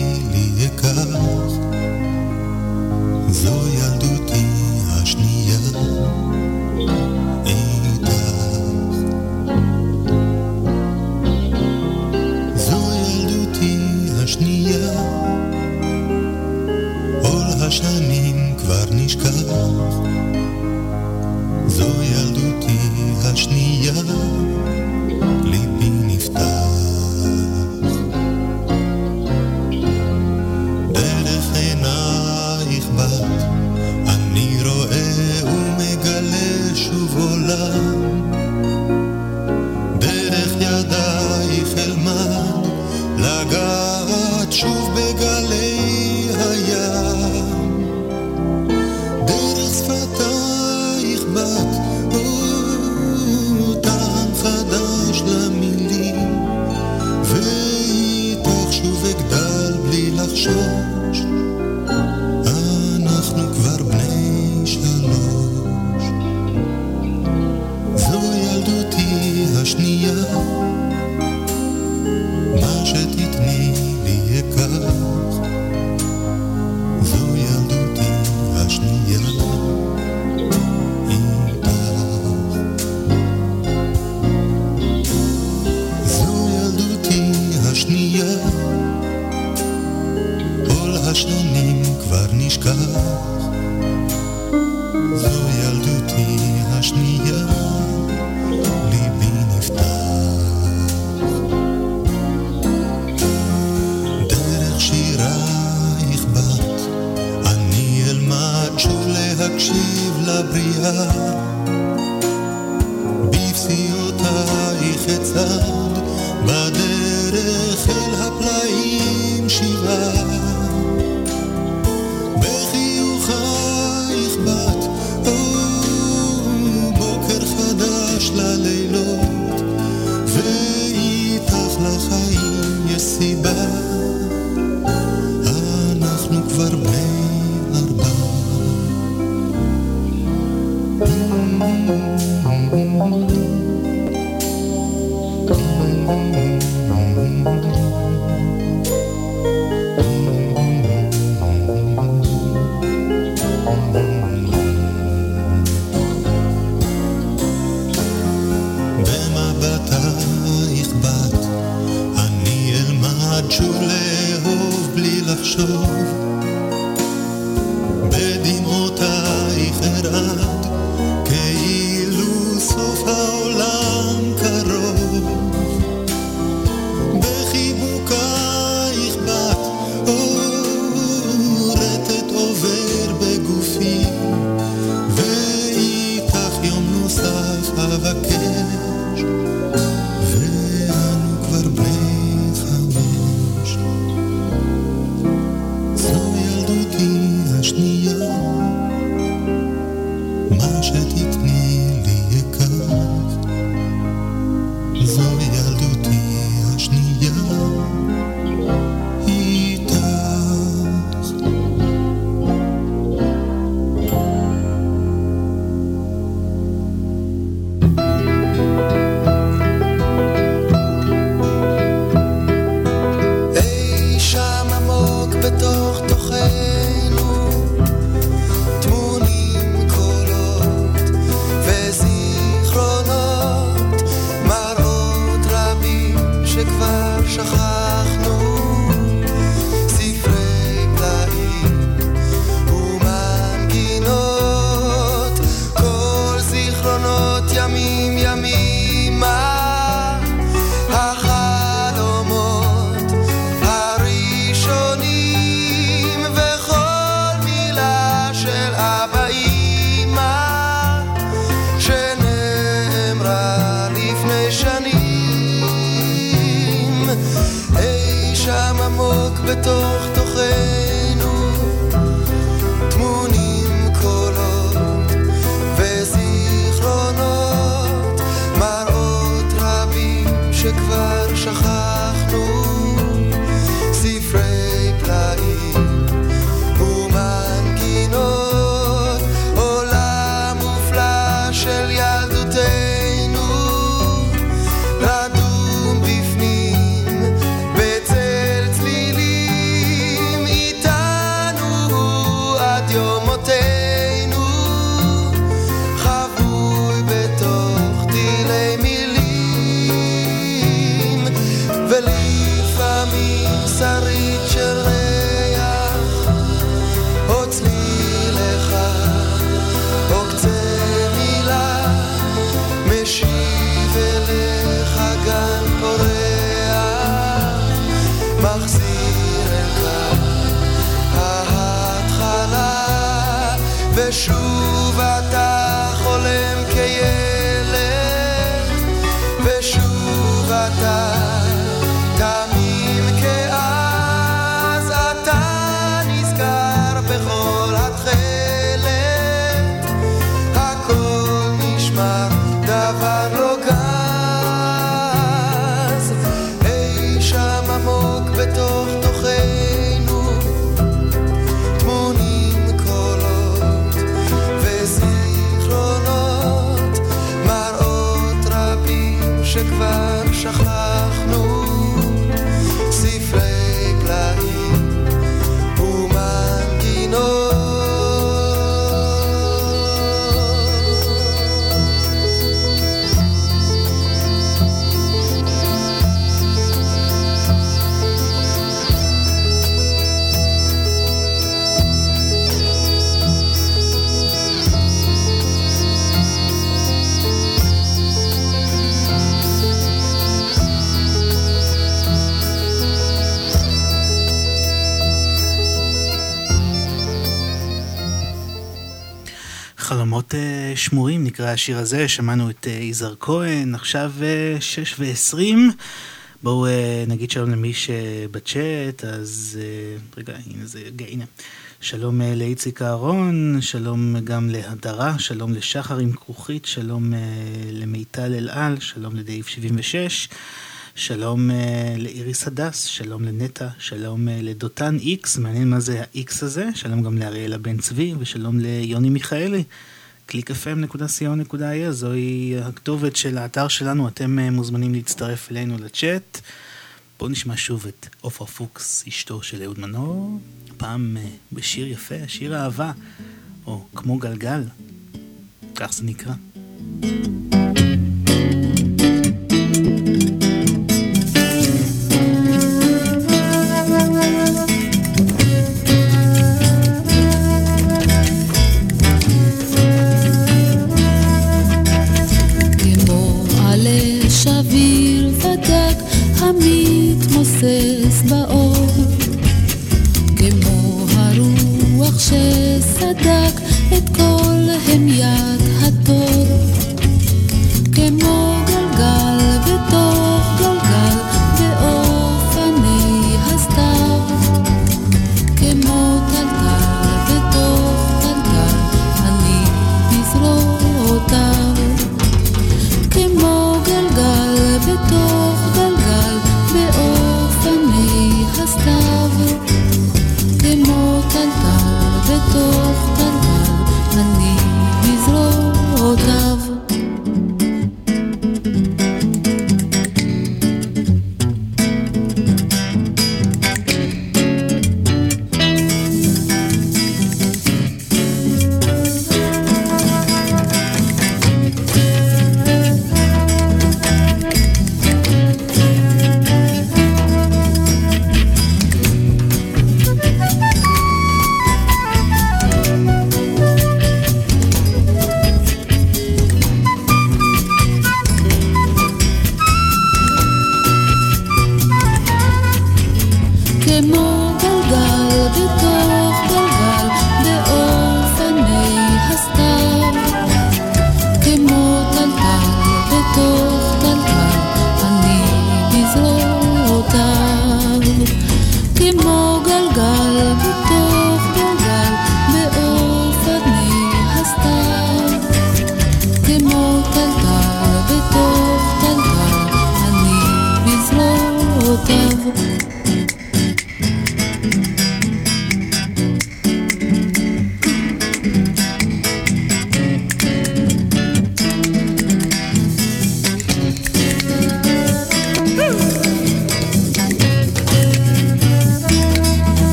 תשובה שמורים נקרא השיר הזה, שמענו את אה, יזהר כהן, עכשיו אה, שש ועשרים. בואו אה, נגיד שלום למי שבצ'אט, אז רגע, הנה זה יגיע, הנה. שלום לאיציק אהרון, שלום גם להדרה, שלום לשחר עם כרוכית, שלום למיטל אלעל, שלום לדייב 76, שלום אה, לאיריס הדס, שלום לנטע, שלום אה, לדותן איקס, מעניין מה זה האיקס הזה, שלום גם לאריאלה בן צבי, ושלום ליוני מיכאלי. www.clickfm.co.il זוהי הכתובת של האתר שלנו, אתם אה, מוזמנים להצטרף אלינו לצ'אט. בואו נשמע שוב את עופרה פוקס, אשתו של אהוד מנור, פעם אה, בשיר יפה, שיר אהבה, או כמו גלגל, כך זה נקרא. שסדק את כל המיית התור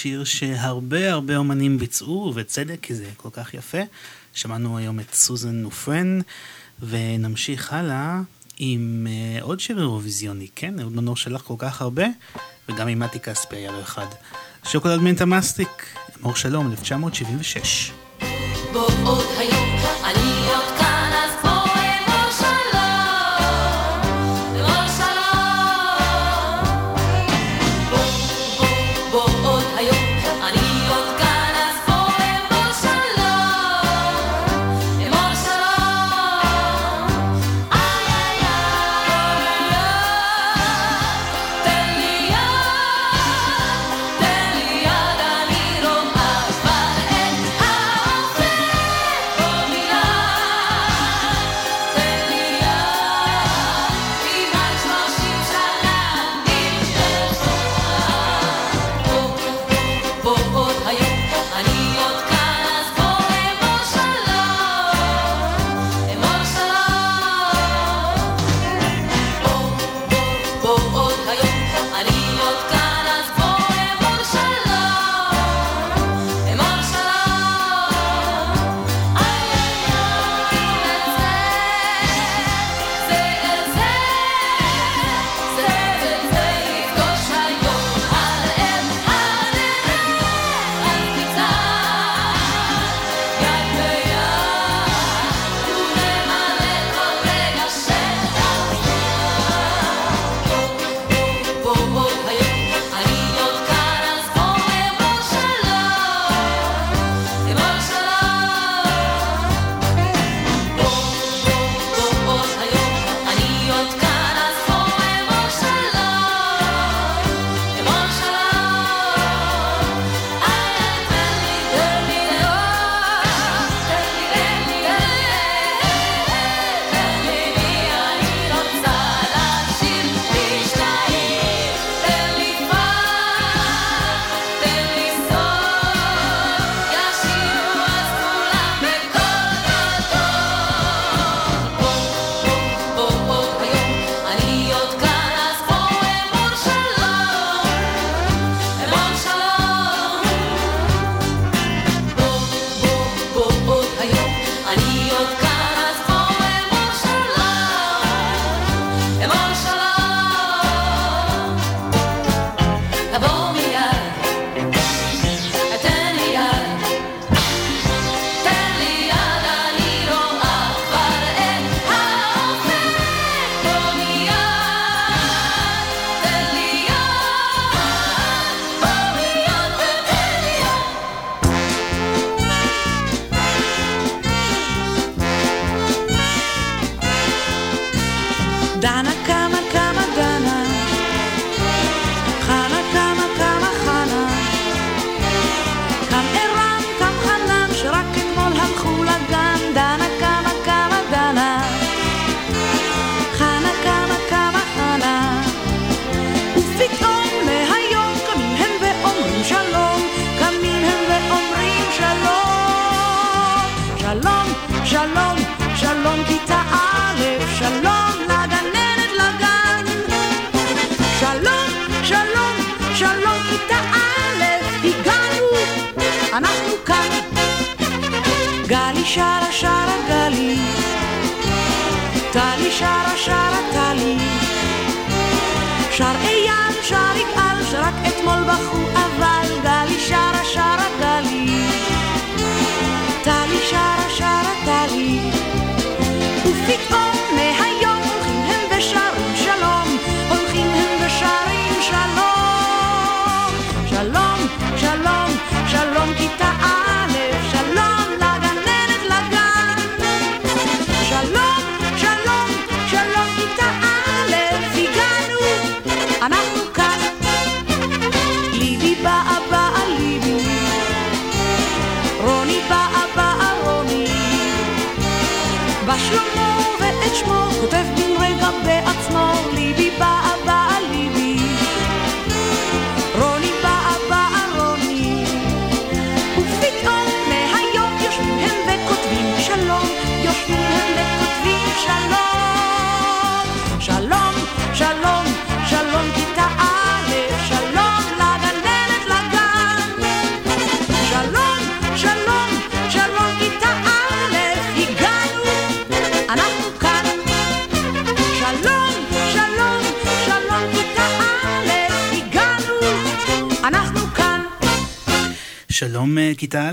שיר שהרבה הרבה אומנים ביצעו, ובצדק, כי זה כל כך יפה. שמענו היום את סוזן נופרן, ונמשיך הלאה עם uh, עוד שיר אירוויזיוני, כן? אהוד מנור שלך כל כך הרבה, וגם עם מתי כספי היה לו אחד. שוקולד מנטה מסטיק, אמור שלום, 1976.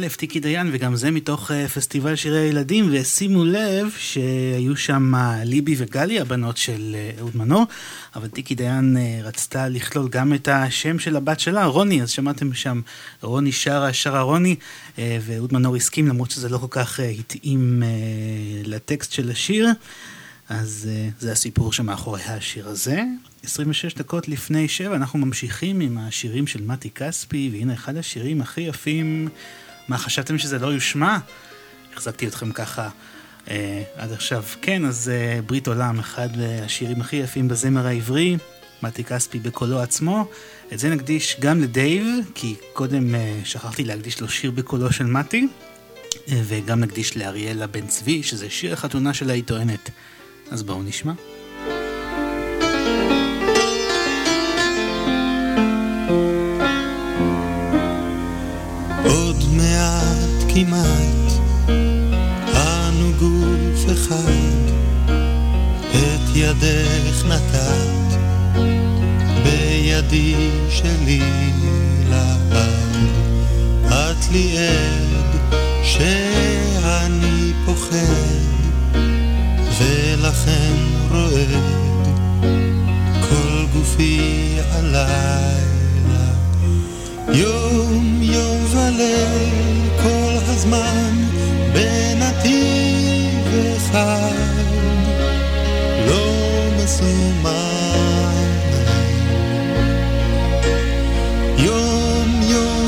א', טיקי דיין, וגם זה מתוך אה, פסטיבל שירי הילדים, ושימו לב שהיו שם אה, ליבי וגלי, הבנות של אה, אהוד מנור, אבל טיקי דיין רצתה לכלול גם את השם של הבת שלה, רוני, אז שמעתם שם רוני שרה, שרה רוני, אה, ואהוד מנור הסכים, למרות שזה לא כל כך התאים לטקסט של השיר. אז זה הסיפור שמאחורי השיר הזה. 26 דקות לפני שבע, אנחנו ממשיכים עם השירים של מתי כספי, והנה אחד השירים הכי יפים. מה, חשבתם שזה לא יושמע? החזקתי אתכם ככה uh, עד עכשיו. כן, אז uh, ברית עולם, אחד השירים הכי יפים בזמר העברי, מתי כספי בקולו עצמו. את זה נקדיש גם לדייב, כי קודם uh, שכחתי להקדיש לו שיר בקולו של מתי. אה, וגם נקדיש לאריאלה בן צבי, שזה שיר החתונה שלה, היא טוענת. אז בואו נשמע. כמעט אנו גוף אחד את ידך נתת בידי שלי לעד את לי עד שאני פוחד ולכן רועד כל גופי הלילה. יום יום וליל הזמן בנתיב אחד לא מסומן. יום יום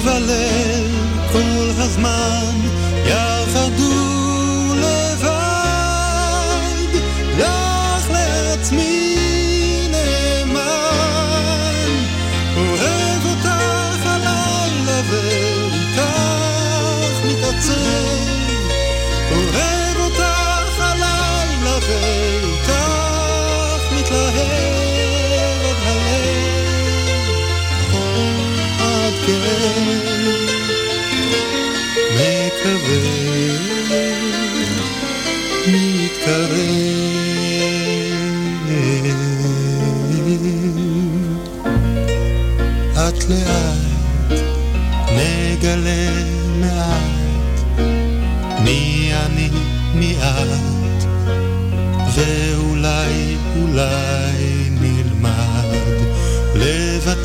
מתלהב עד הלב עד כן מקווה. מתקרב. את לאט נגלה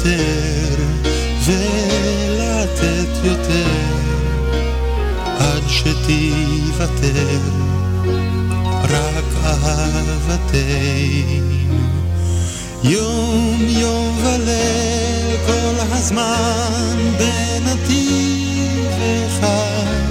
לוותר ולתת יותר עד שתיוותר רק אהבתנו. יום יום וליל כל הזמן בנתיב אחד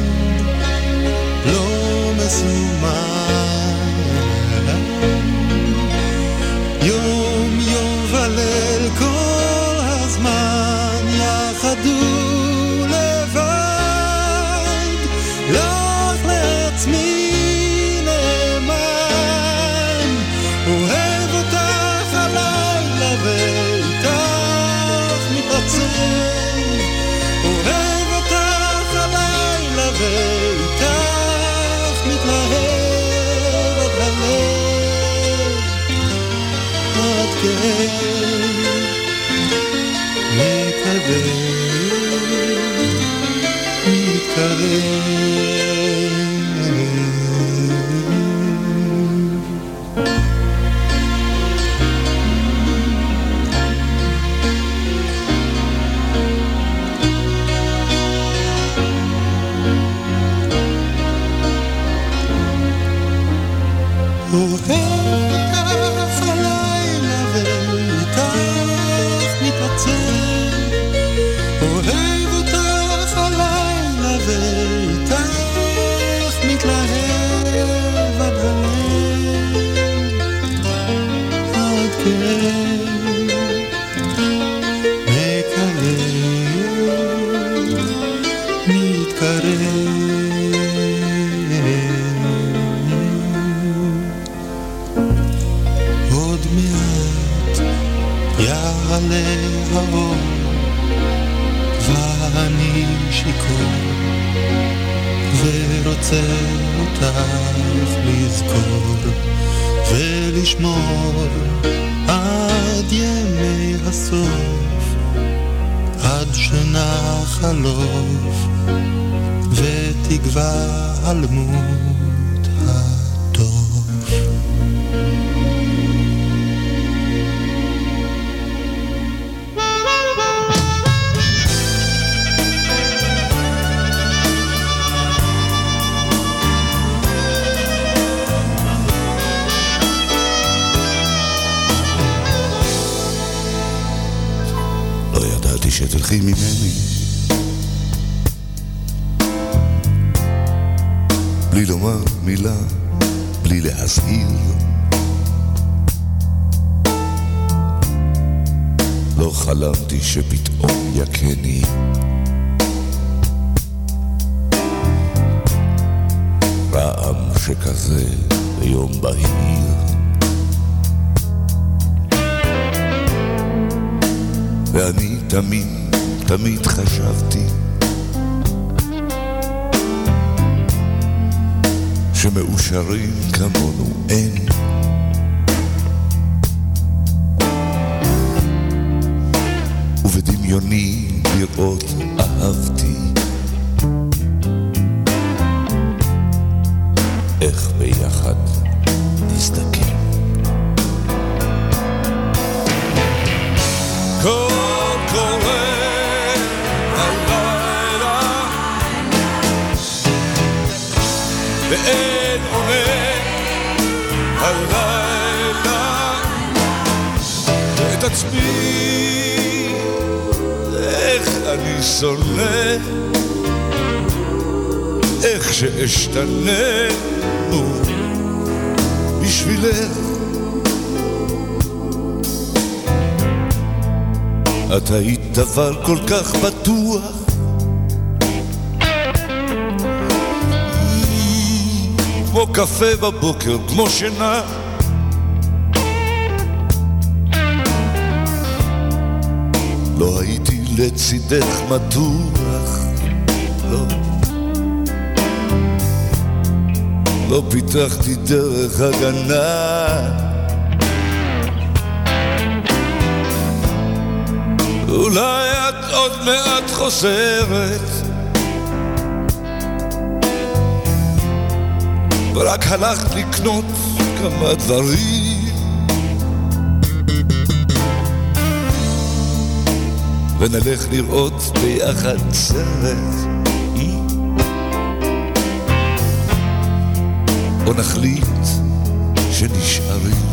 דבר כל כך בטוח. כמו קפה בבוקר, כמו שינה. לא הייתי לצידך מתוח. לא. לא פיתחתי דרך הגנה אולי את עוד מעט חוזרת. ורק הלכת לקנות כמה דברים. ונלך לראות ביחד סרט. או נחליט שנשארים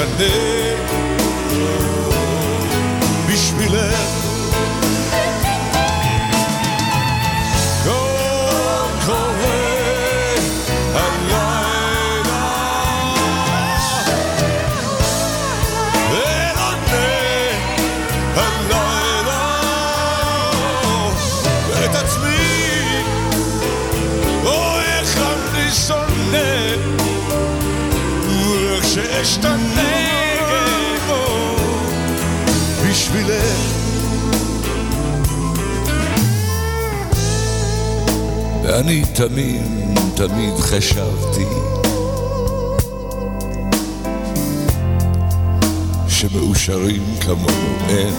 שאשתנה אני תמים, תמיד חשבתי שמאושרים כמונו אין.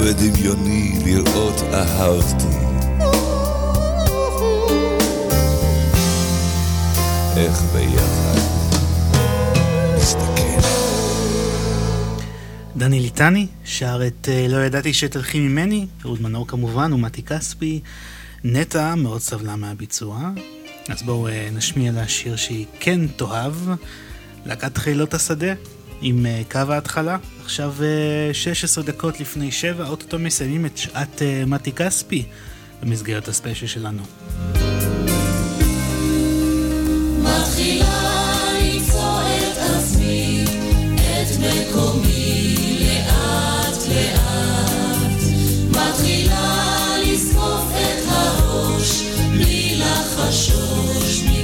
ודמיוני לראות אהבתי איך ביחד נסתכל. דני ליטני, שר את אה, לא ידעתי שתלכי ממני, אהוד מנור כמובן ומתי כספי. נטע מאוד סבלה מהביצוע, אז בואו אה, נשמיע לה שיר שהיא כן תאהב, להקת חילות השדה, עם אה, קו ההתחלה. עכשיו 16 דקות לפני 7, אוטוטו מסיימים את שעת מתי כספי במסגרת הספיישל שלנו. מתחילה למצוא את עצמי, את מקומי מתחילה לזקוף את הראש, בלי לחשוש, בלי...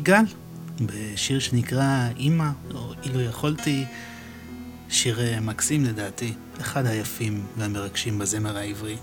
יגאל, בשיר שנקרא "אימא", או "אילו יכולתי", שיר אה, מקסים לדעתי, אחד היפים והמרגשים בזמר העברי.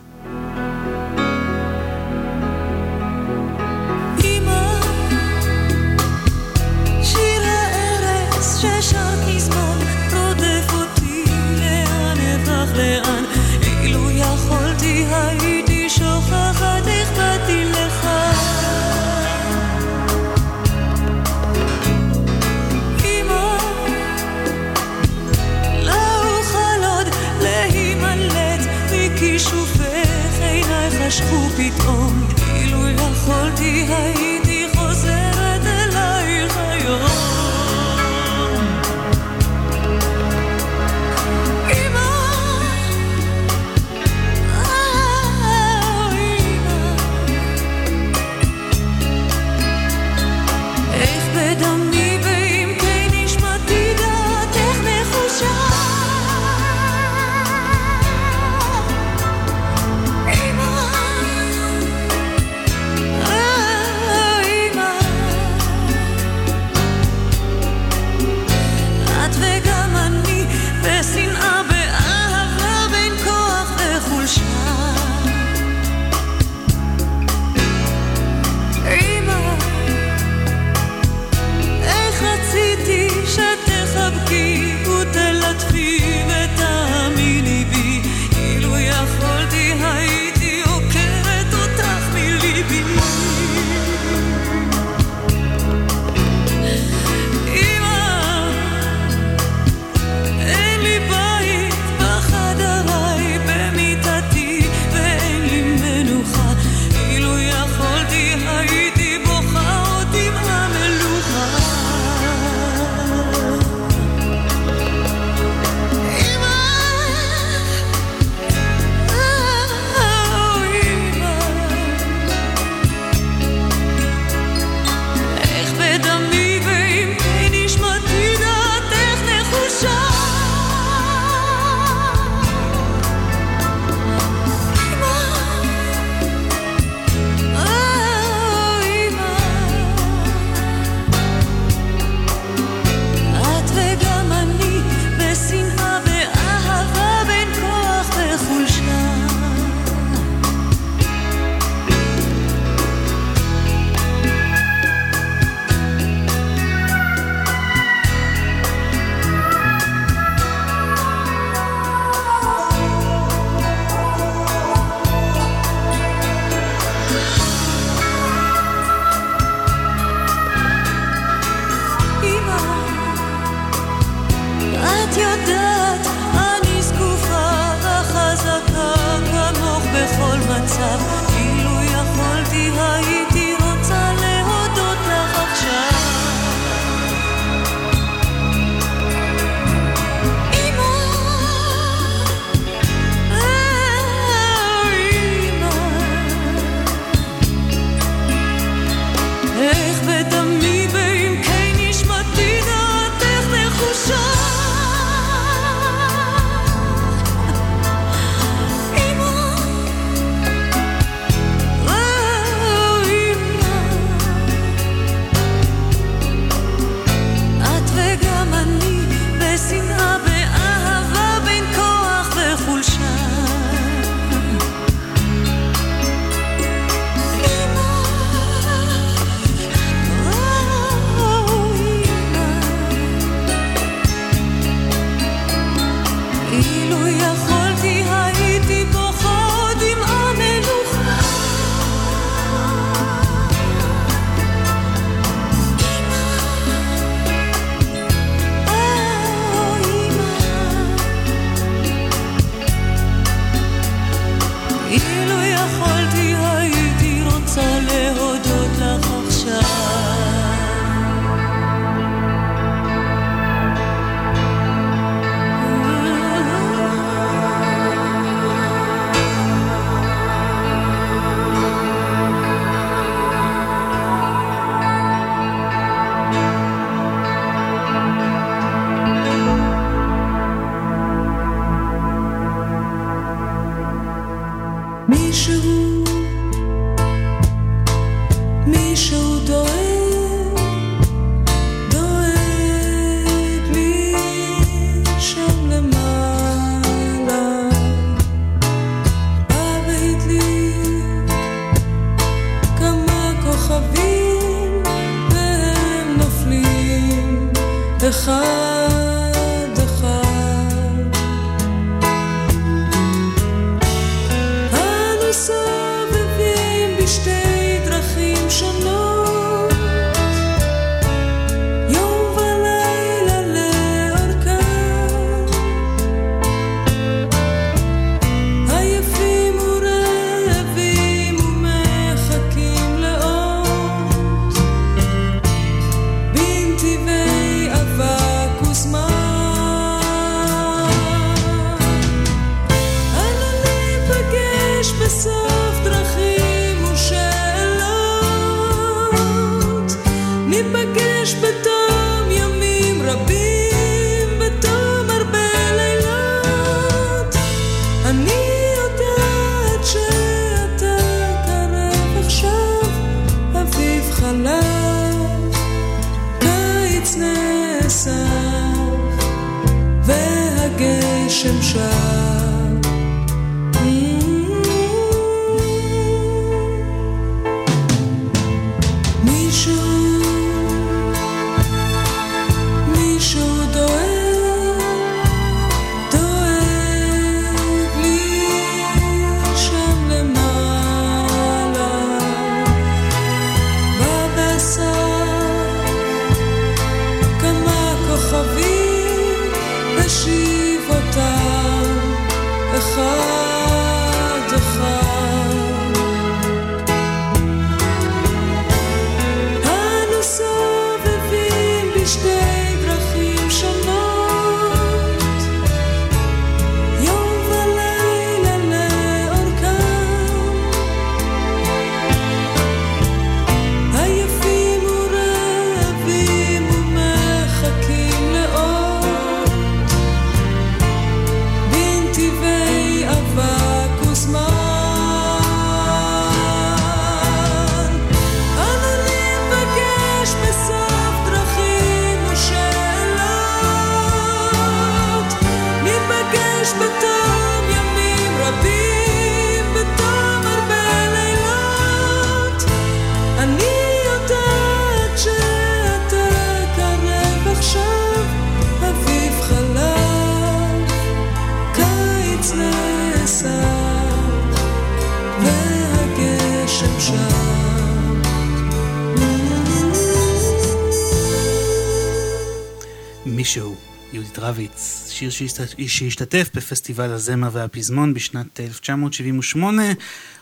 שהשתתף בפסטיבל הזמר והפזמון בשנת 1978,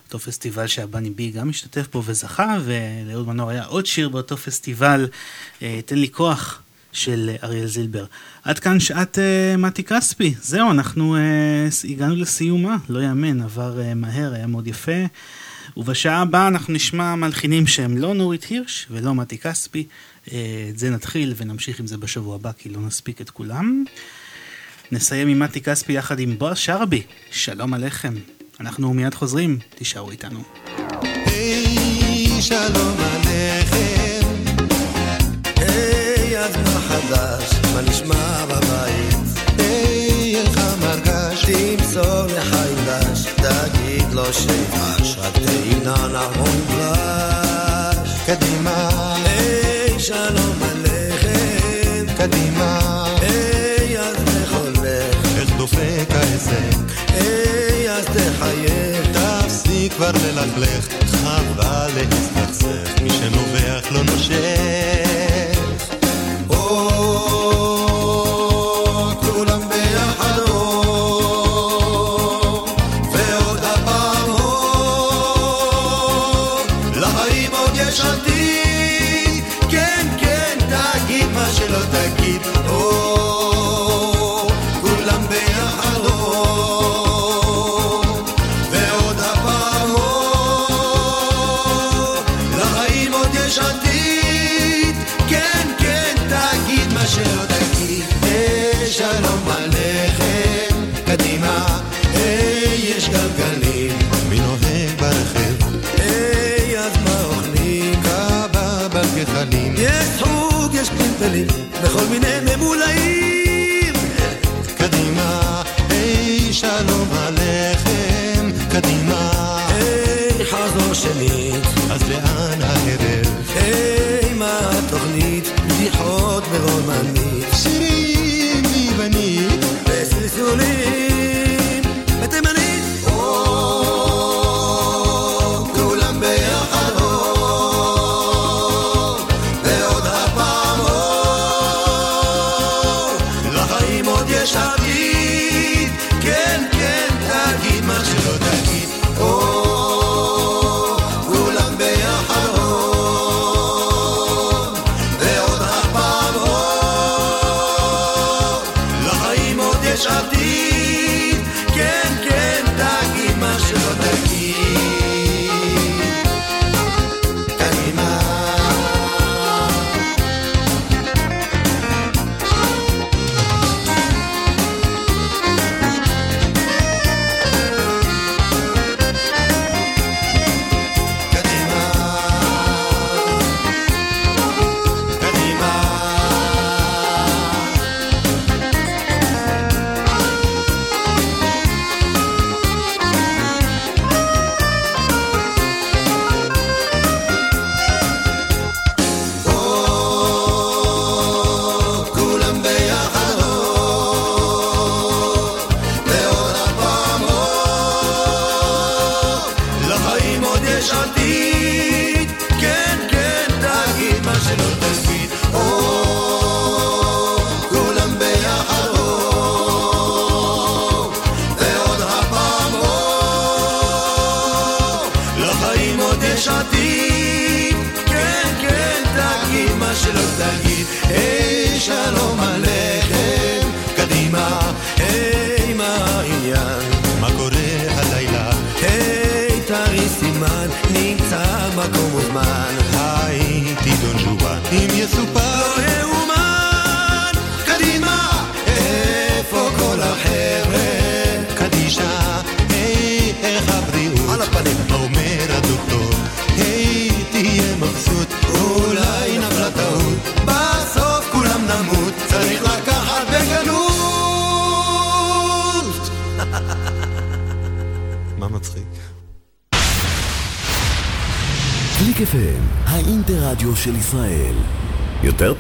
אותו פסטיבל שהבני בי גם השתתף בו וזכה, ולאהוד מנור היה עוד שיר באותו פסטיבל, אה, תן לי כוח. של אריאל זילבר. עד כאן שעת uh, מתי כספי. זהו, אנחנו uh, הגענו לסיומה. לא יאמן, עבר uh, מהר, היה מאוד יפה. ובשעה הבאה אנחנו נשמע מלחינים שהם לא נורית הירש ולא מתי כספי. את זה נתחיל ונמשיך עם זה בשבוע הבא, כי לא נספיק את כולם. נסיים עם מתי כספי יחד עם בועז שרבי. שלום עליכם. אנחנו מיד חוזרים, תישארו איתנו. היי, שלום. קדימה, היי, שלום ההישג? היי, אז תחייך. תפסיק כבר ללכלך, חבל להסתכסך, מי שנובח לא נושך.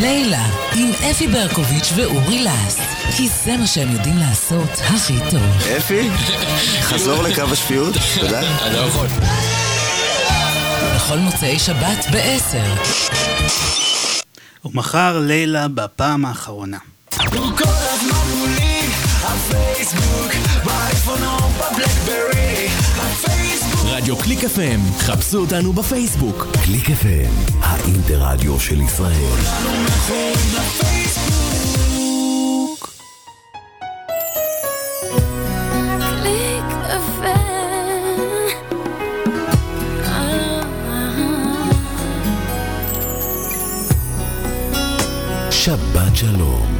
לילה, עם אפי ברקוביץ' ואורי לס. כי זה מה שהם יודעים לעשות הכי טוב. אפי, חזור לקו השפיות, תודה. אני לא יכול. בכל מוצאי שבת ב-10. ומחר לילה בפעם האחרונה. הוא כל הזמן מולי, הפייסבוק, באייפון או בבלקברי, הפייסבוק רדיו קליק FM, חפשו אותנו בפייסבוק. קליק FM, האינטרדיו של ישראל. שבת שלום,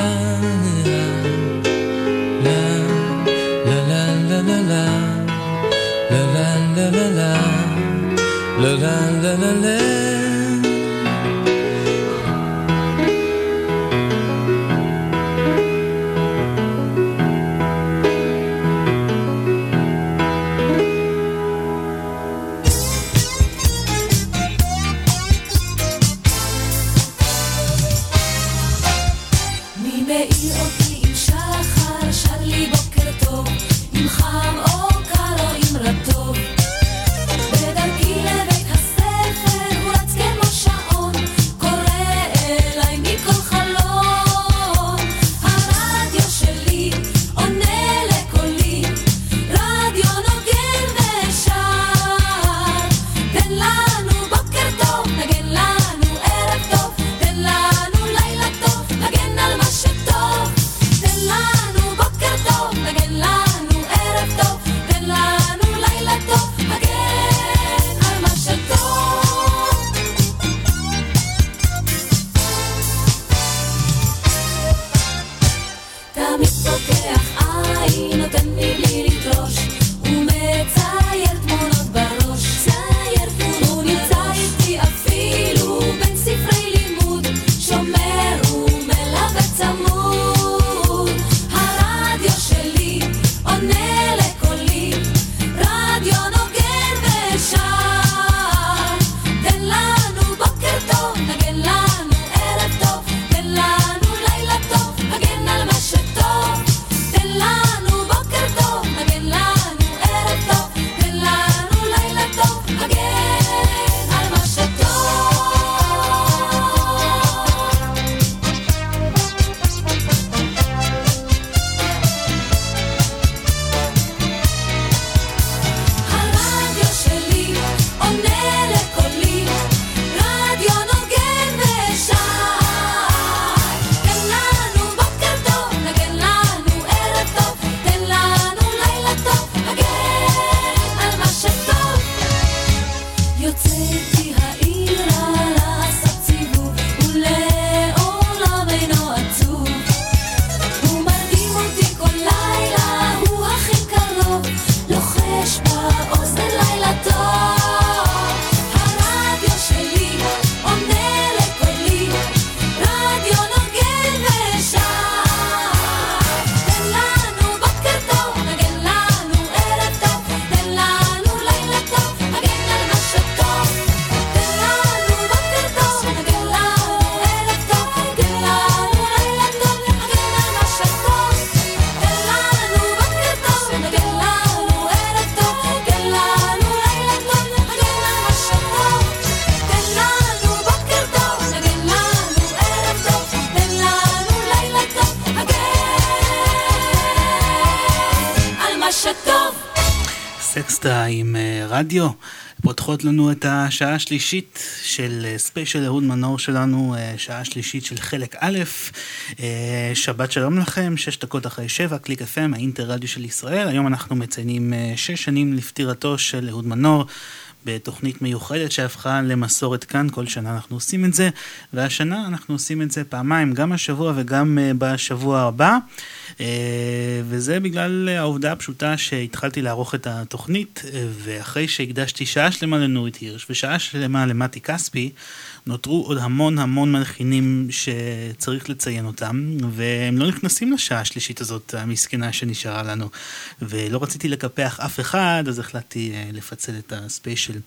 השעה השלישית של אה, ספיישל אהוד מנור שלנו, אה, שעה שלישית של חלק א'. אה, שבת שלום לכם, שש דקות אחרי שבע, קליק FM, האינטר רדיו של ישראל. היום אנחנו מציינים אה, שש שנים לפטירתו של אהוד מנור. בתוכנית מיוחדת שהפכה למסורת כאן, כל שנה אנחנו עושים את זה, והשנה אנחנו עושים את זה פעמיים, גם השבוע וגם אה, בשבוע הבא, אה, וזה בגלל העובדה הפשוטה שהתחלתי לערוך את התוכנית, אה, ואחרי שהקדשתי שעה שלמה לנורית הירש ושעה שלמה למתי כספי, נותרו עוד המון המון מלחינים שצריך לציין אותם, והם לא נכנסים לשעה השלישית הזאת, המסכנה שנשארה לנו. ולא רציתי לקפח אף אחד, אז החלטתי אה, לפצל את הספיישל אה,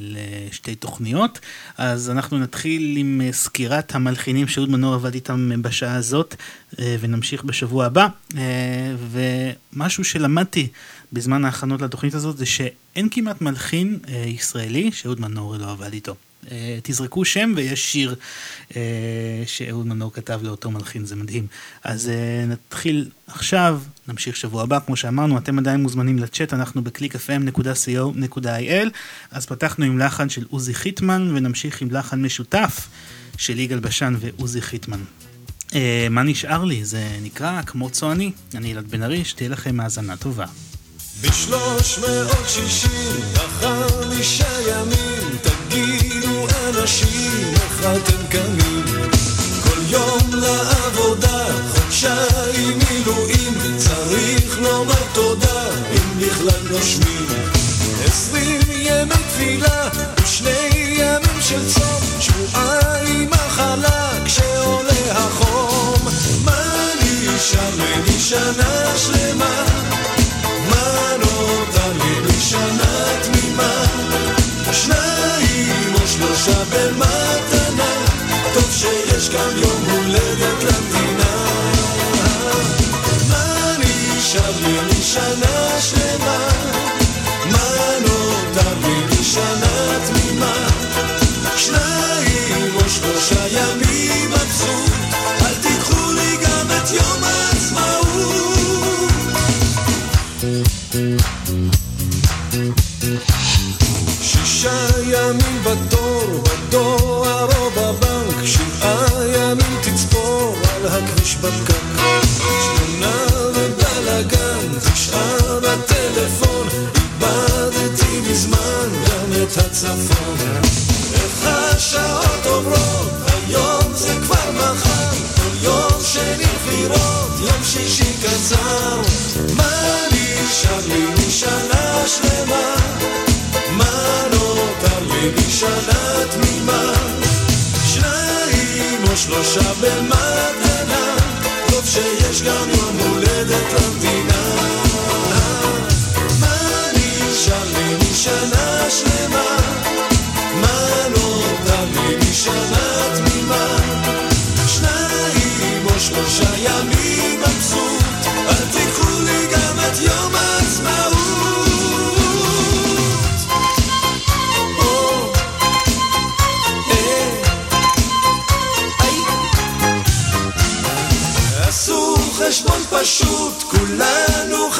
לשתי תוכניות. אז אנחנו נתחיל עם אה, סקירת המלחינים שאהוד מנור עבד איתם אה, בשעה הזאת, אה, ונמשיך בשבוע הבא. אה, ומשהו שלמדתי בזמן ההכנות לתוכנית הזאת, זה שאין כמעט מלחין אה, ישראלי שאהוד מנור לא עבד איתו. אה, תזרקו שם ויש שיר אה, שאהוד מנור כתב לאותו מלחין, זה מדהים. אז אה, נתחיל עכשיו, נמשיך שבוע הבא, כמו שאמרנו, אתם עדיין מוזמנים לצ'אט, אנחנו ב-clickfm.co.il, אז פתחנו עם לחן של עוזי חיטמן, ונמשיך עם לחן משותף של יגאל בשן ועוזי חיטמן. מה נשאר לי? זה נקרא כמו צועני. אני ילד בן ארי, שתהיה לכם האזנה טובה. בשלוש מאות שישים, בחמישה ימים, אנשים איך אתם קמים. כל יום לעבודה, חודשיים מילואים, צריך לומר תודה, אם בכלל נושמים. עשרים ימי תפילה, ושני ימים של צום, שבועיים מחלה, כשעולה החום. מה נשאר לי שנה שלמה? מה נותר לי משנה תמימה? שניים שלושה במתנה, טוב שיש גם יום הולדת למדינה. מה נשאר לי משנה שלמה? מה נותר לי משנה תמימה? שניים או שלושה ימים מבסוט, אל תיקחו לי גם את יום העצמאות. שישה ימים בדואר או בבנק, שבעה ימים תצפור על הכביש בפקק. שמונה ובלאגן, תשעה בטלפון, איבדתי מזמן גם את הצפון. איך השעות עוברות, היום זה כבר מחר, כל יום שני גבירות, יום שישי קצר. מה נשאר לי משנה שלמה? מה נותר לי משנה תמימה? שלושה במתנה, טוב שיש גם יום הולדת למדינה. מה נשאר לי משנה פשוט, כולנו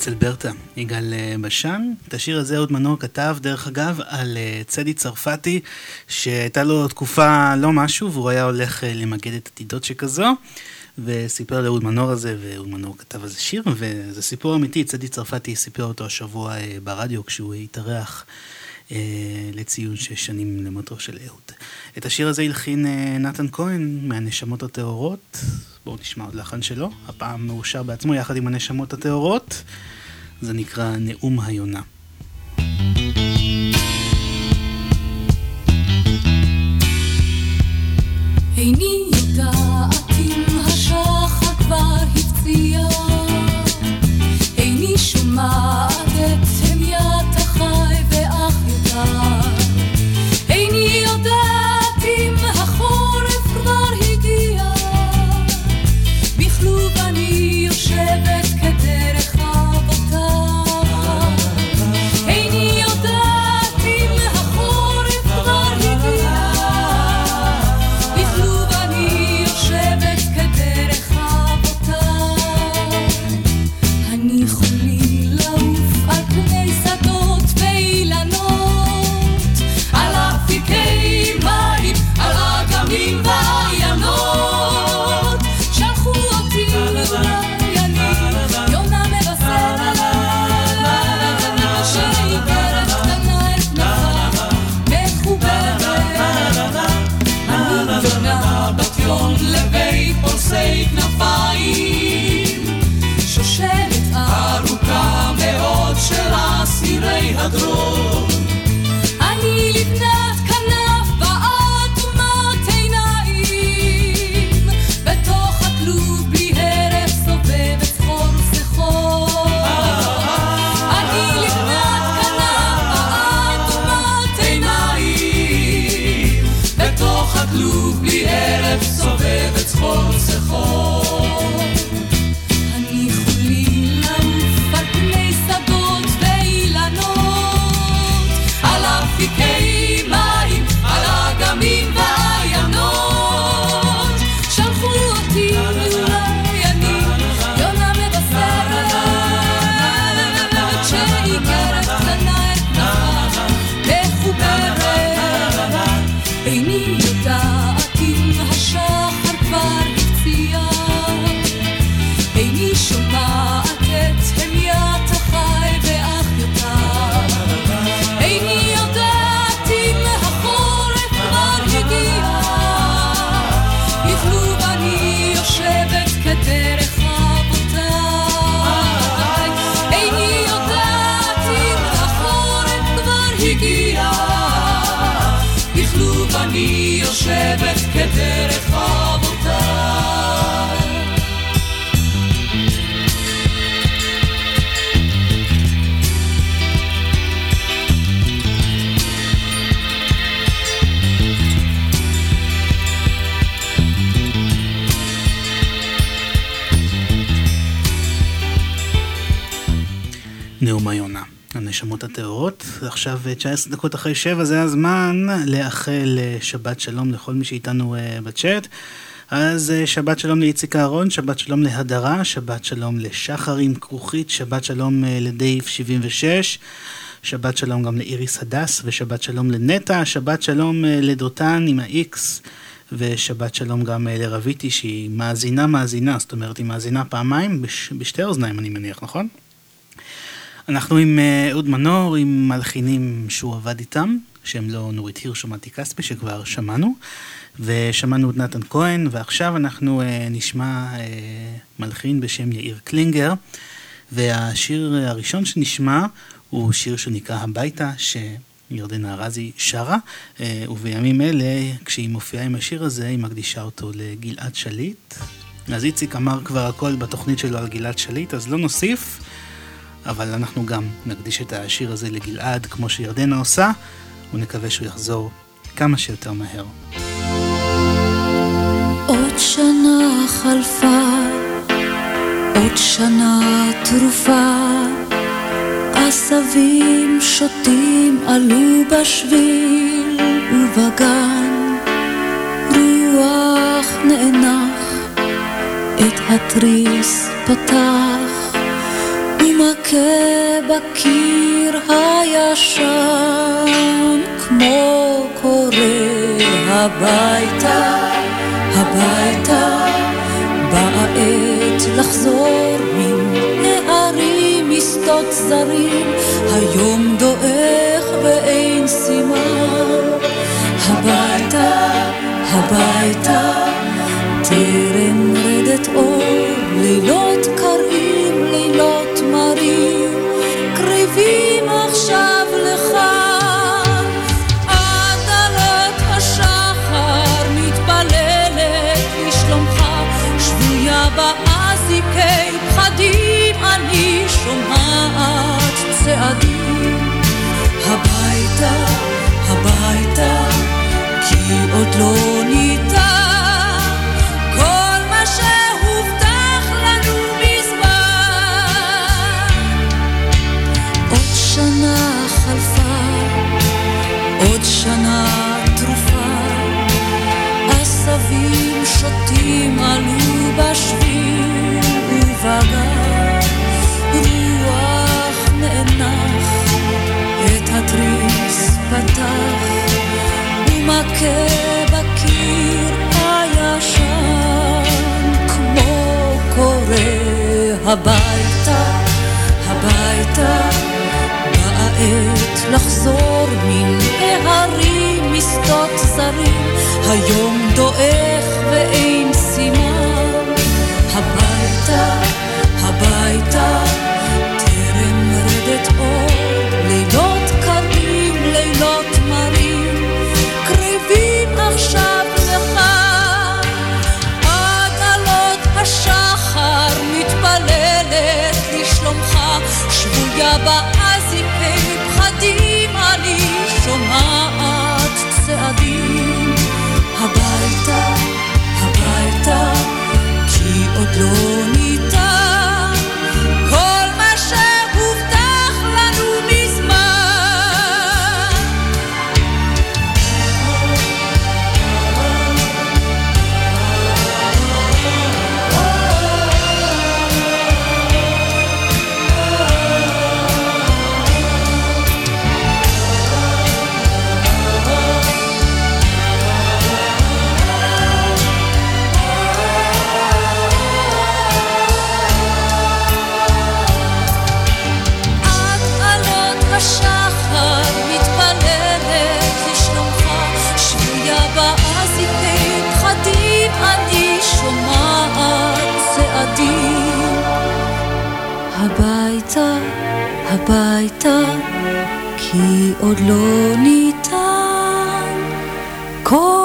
אצל ברטה, יגאל אה, בשן. את השיר הזה אהוד מנור כתב, דרך אגב, על אה, צדי צרפתי, שהייתה לו תקופה לא משהו, והוא היה הולך אה, למגד את עתידות שכזו, וסיפר לאהוד מנור הזה, ואהוד מנור כתב על זה שיר, וזה סיפור אמיתי, צדי צרפתי סיפר אותו השבוע ברדיו כשהוא התארח. אה, לציון שש שנים למותו של אהוד. את השיר הזה הלחין אה, נתן כהן מהנשמות הטהורות. בואו נשמע עוד לחן שלו, הפעם מאושר בעצמו יחד עם הנשמות הטהורות. זה נקרא נאום היונה. איני יודעת שומעת את... הנשמות הטהורות, עכשיו אה, 19 דקות אחרי שבע, זה הזמן לאחל אה, שבת שלום לכל מי שאיתנו אה, בצ'אט. אז אה, שבת שלום לאיציק אהרון, שבת שלום להדרה, שבת שלום לשחר עם כרוכית, שבת שלום אה, לדייב 76, שבת שלום גם לאיריס הדס, ושבת שלום לנטע, שבת שלום אה, לדותן עם ה-X, ושבת שלום גם אה, לרביטי שהיא מאזינה מאזינה, זאת אומרת היא מאזינה פעמיים, בש, בשתי אוזניים אני מניח, נכון? אנחנו עם אה, אהוד מנור, עם מלחינים שהוא עבד איתם, שהם לא נורית הירש או מתי כספי, שכבר שמענו, ושמענו את נתן כהן, ועכשיו אנחנו אה, נשמע אה, מלחין בשם יאיר קלינגר, והשיר הראשון שנשמע הוא שיר שנקרא הביתה, שירדנה ארזי שרה, אה, ובימים אלה, כשהיא מופיעה עם השיר הזה, היא מקדישה אותו לגלעד שליט. אז איציק אמר כבר הכל בתוכנית שלו על גלעד שליט, אז לא נוסיף. אבל אנחנו גם נקדיש את השיר הזה לגלעד, כמו שירדנה עושה, ונקווה שהוא יחזור כמה שיותר מהר. עוד שנה חלפה, עוד שנה תרופה, עשבים שוטים עלו בשביל ובגן, רוח נאנח, את התריס פתח, ומכה בקיר הישן, כמו קורא הביתה, הביתה, באה עת לחזור מן הערים משדות זרים, היום דועך ואין סימן, הביתה, הביתה, טרם רדת אור, לילות צעדים. הביתה, הביתה, כי עוד לא ניתן כל מה לנו. עוד שנה חלפה, עוד שנה תרופה, עשבים שוטים עלו בשביל ובגן, ומכה בקיר הישן, כמו קורא הביתה, הביתה. באה עת לחזור מן ההרים משדות זרים, היום דועך ואין סימן. הביתה, הביתה, טרם רדת אור, Baba הביתה, כי עוד לא ניתן. כל...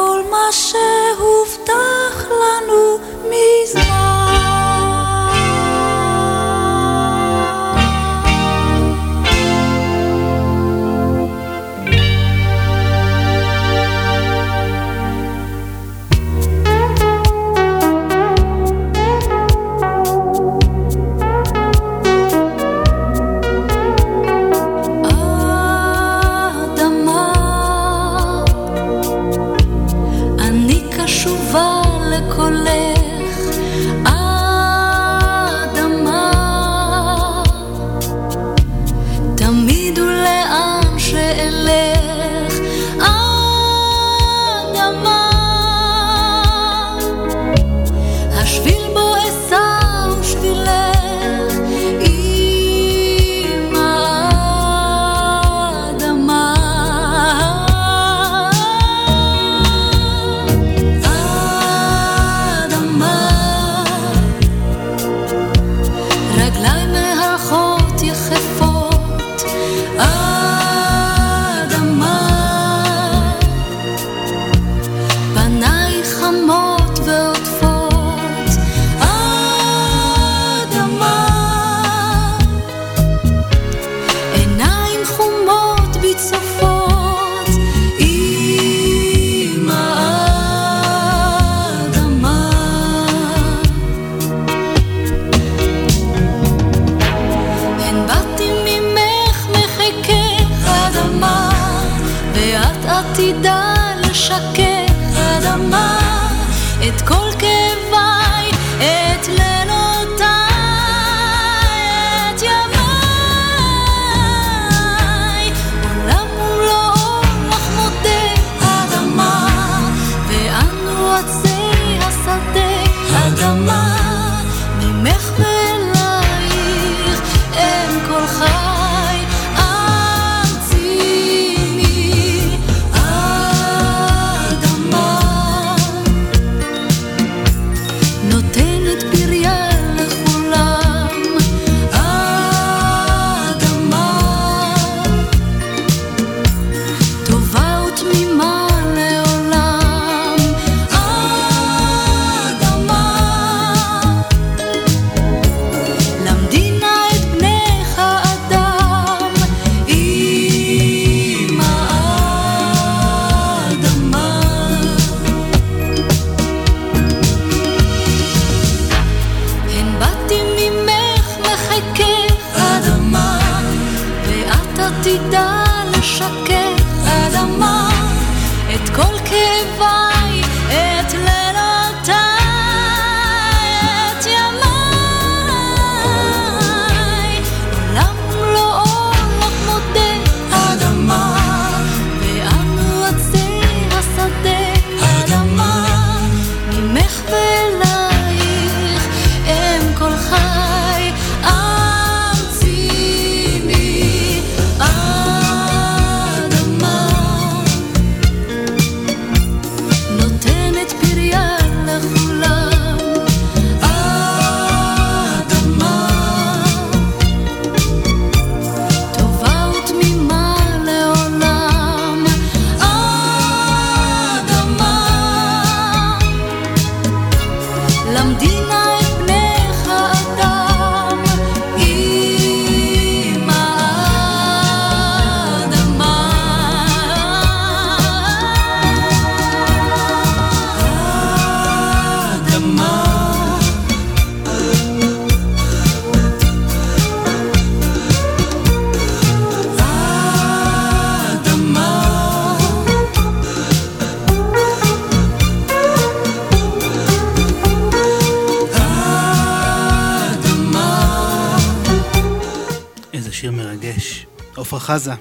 חזה.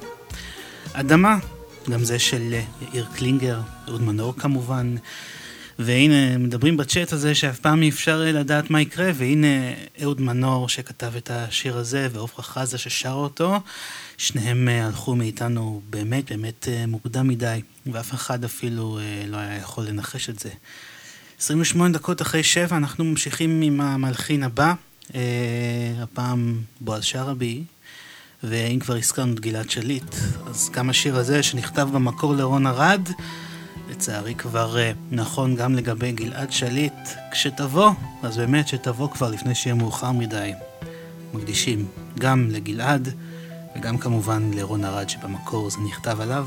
אדמה, גם זה של אה, יאיר קלינגר, אהוד מנור כמובן. והנה, מדברים בצ'אט הזה שאף פעם אי אפשר אה, לדעת מה יקרה, והנה אה, אהוד מנור שכתב את השיר הזה, ועפרה חזה ששרה אותו, שניהם הלכו מאיתנו באמת באמת מוקדם מדי, ואף אחד אפילו לא היה יכול לנחש את זה. 28 דקות אחרי 7 אנחנו ממשיכים עם המלחין הבא, Uh, הפעם בועז שרעבי, ואם כבר הזכרנו את גלעד שליט, אז גם השיר הזה שנכתב במקור לרון ארד, לצערי כבר אה, נכון גם לגבי גלעד שליט. כשתבוא, אז באמת שתבוא כבר לפני שיהיה מאוחר מדי. מקדישים גם לגלעד וגם כמובן לרון ארד שבמקור זה נכתב עליו.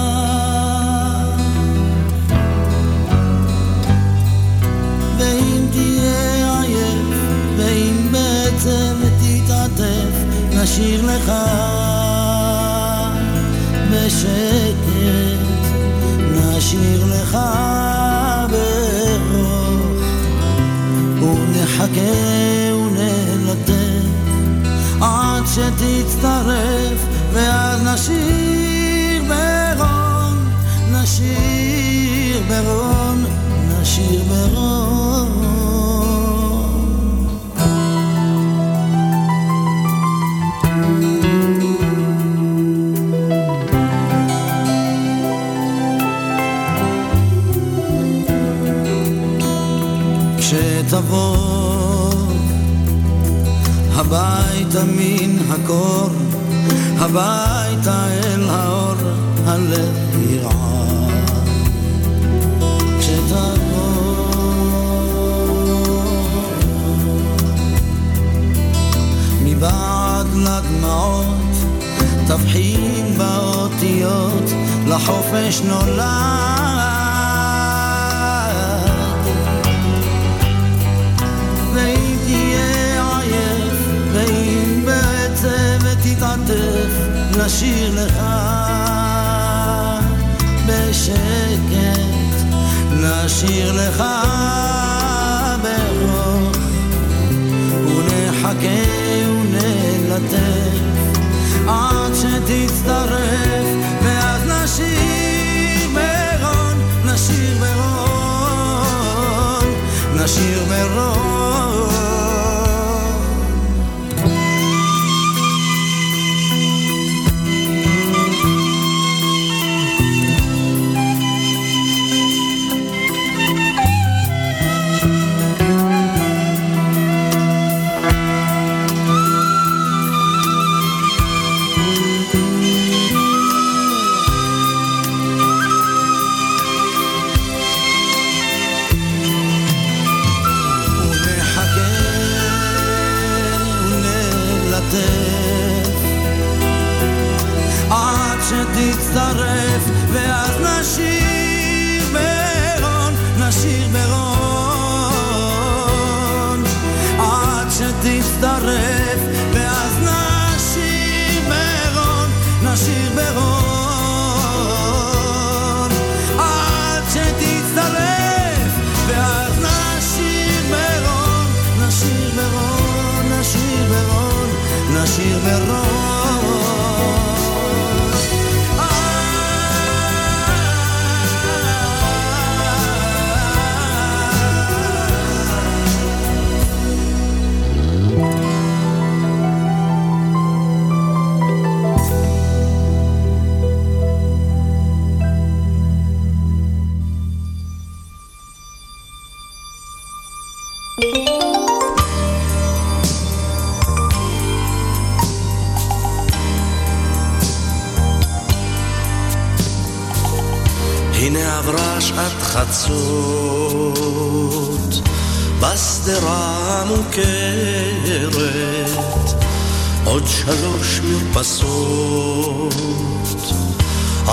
נשאיר לך בשקט, נשאיר לך ברוך, ונחכה ונלטף עד שתצטרף, ואז נשאיר הביתה מן הקור, הביתה אל האור, הלב ירעד. מבעד לדמעות, תבחין באותיות, לחופש נולד. נשאיר לך בשקט, נשאיר לך ברוך, ונחכה ונלטף עד שתצטרף, ואז נשאיר ברון, נשאיר ברון, נשאיר ברון. עד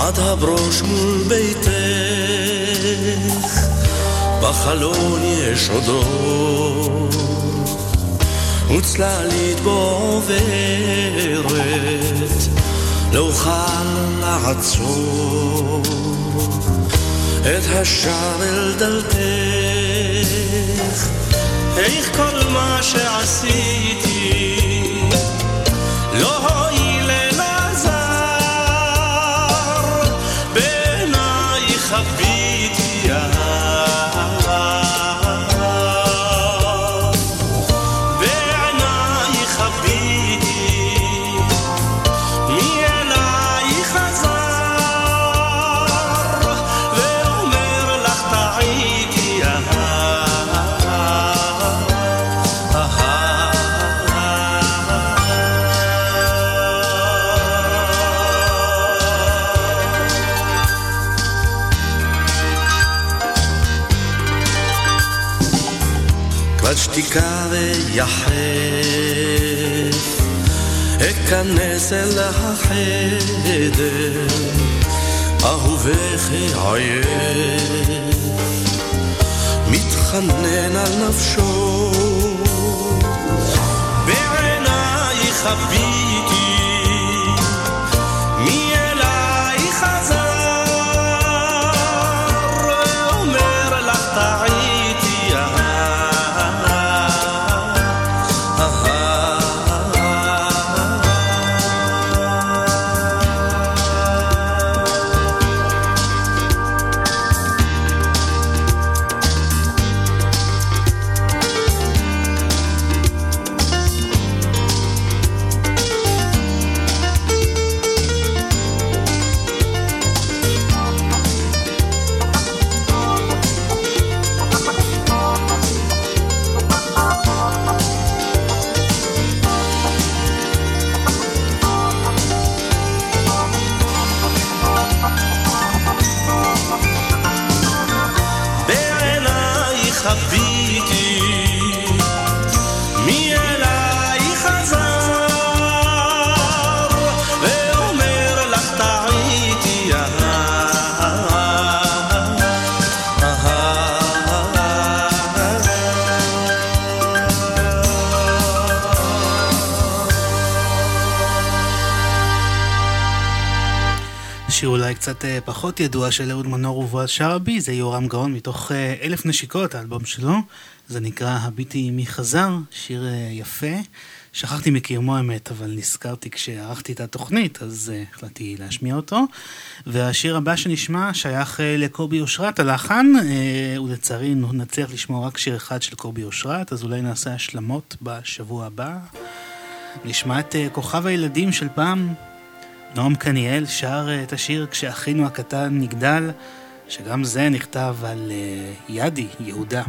עד הברוש מול ביתך. בחלון יש עוד אור. וצללית בו עוברת לא אוכל לעצור. את השער אל דלתך. איך כל מה שעשיתי לא הועיל אכנס אל החדר אהובך עייף מתחנן על נפשו בעיניי חוויתי קצת אה, פחות ידוע של אהוד מנור ובועז שרעבי, זה יורם גאון מתוך אה, אלף נשיקות, האלבום שלו. זה נקרא הביטי מי חזר, שיר אה, יפה. שכחתי מקיומו האמת, אבל נזכרתי כשערכתי את התוכנית, אז החלטתי להשמיע אותו. והשיר הבא שנשמע שייך לקובי אושרת, הלחן, ולצערי נצליח לשמוע רק שיר אחד של קובי אושרת, אז אולי נעשה השלמות בשבוע הבא. נשמע את כוכב הילדים של פעם, נועם קניאל שר uh, את השיר כשאחינו הקטן נגדל, שגם זה נכתב על uh, ידי, יהודה.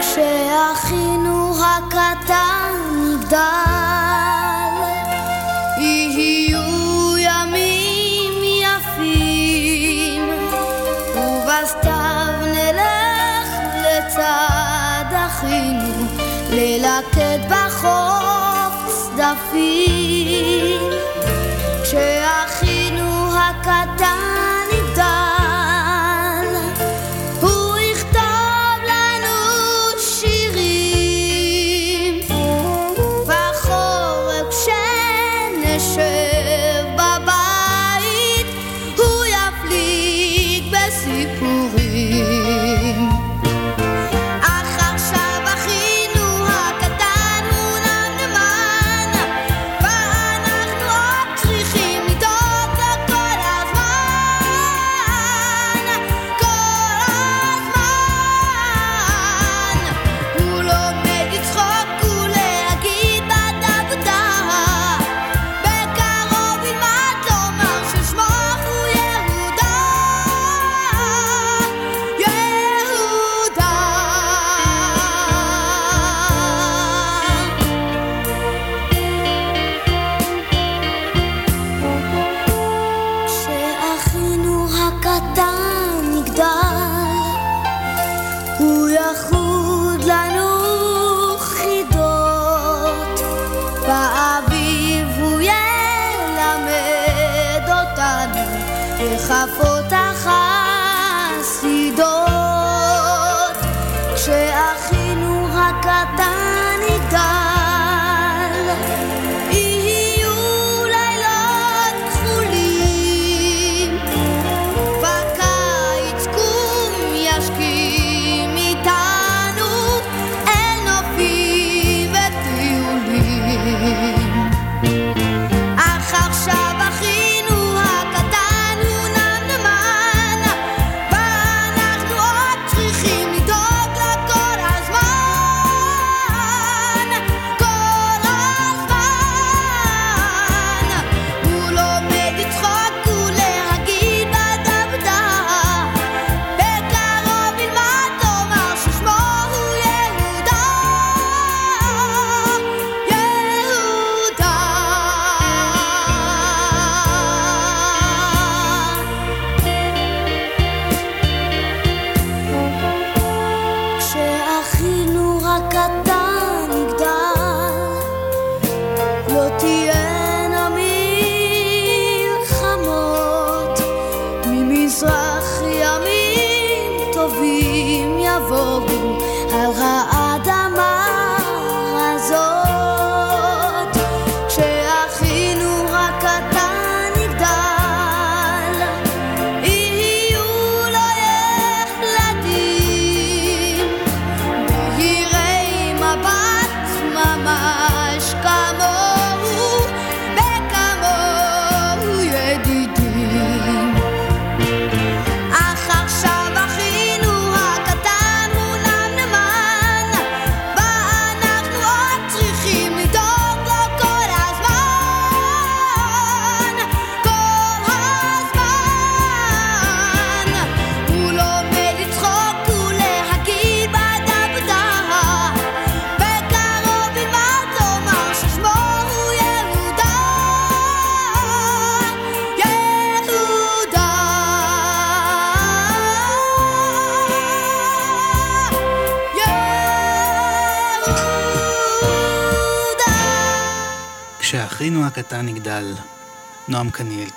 כשאחינו הקטן יגדל, בחוף צדפים. כשאחינו הקטן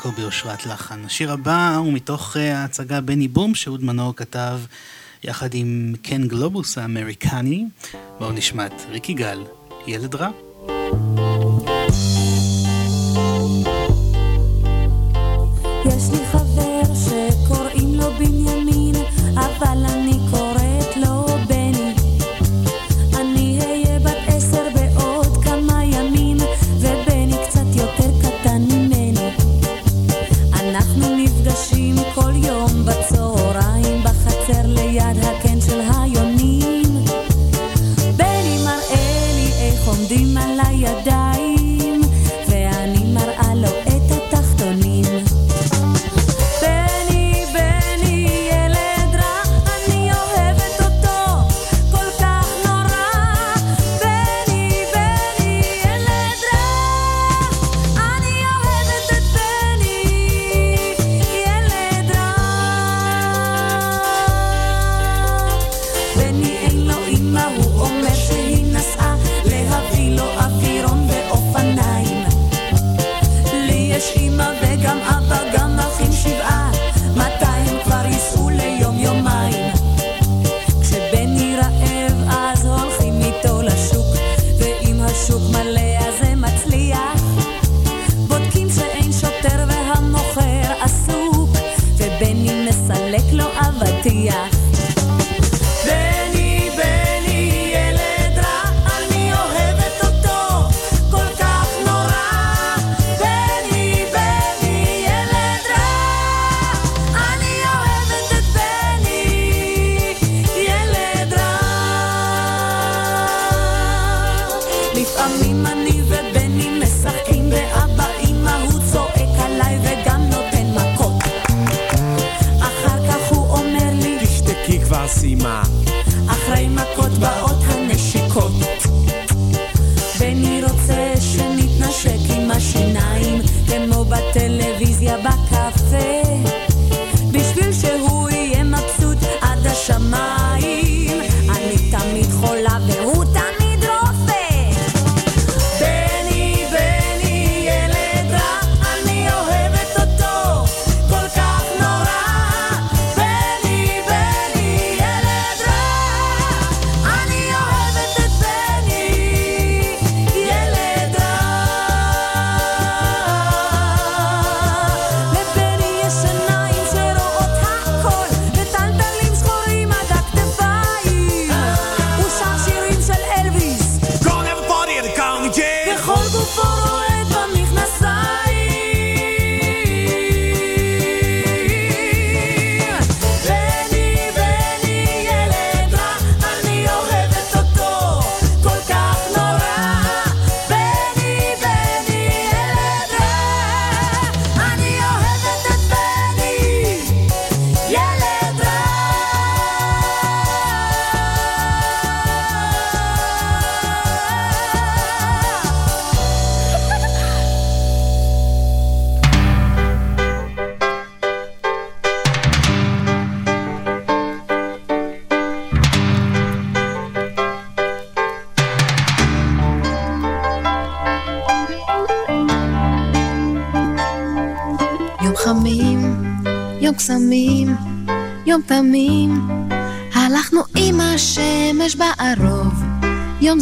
יעקב ביושרת לחן. השיר הבא הוא מתוך אה, ההצגה בני בום, שאהוד מנור כתב יחד עם קן גלובוס האמריקני. בואו נשמע את ריקי גל, ילד רע. thank you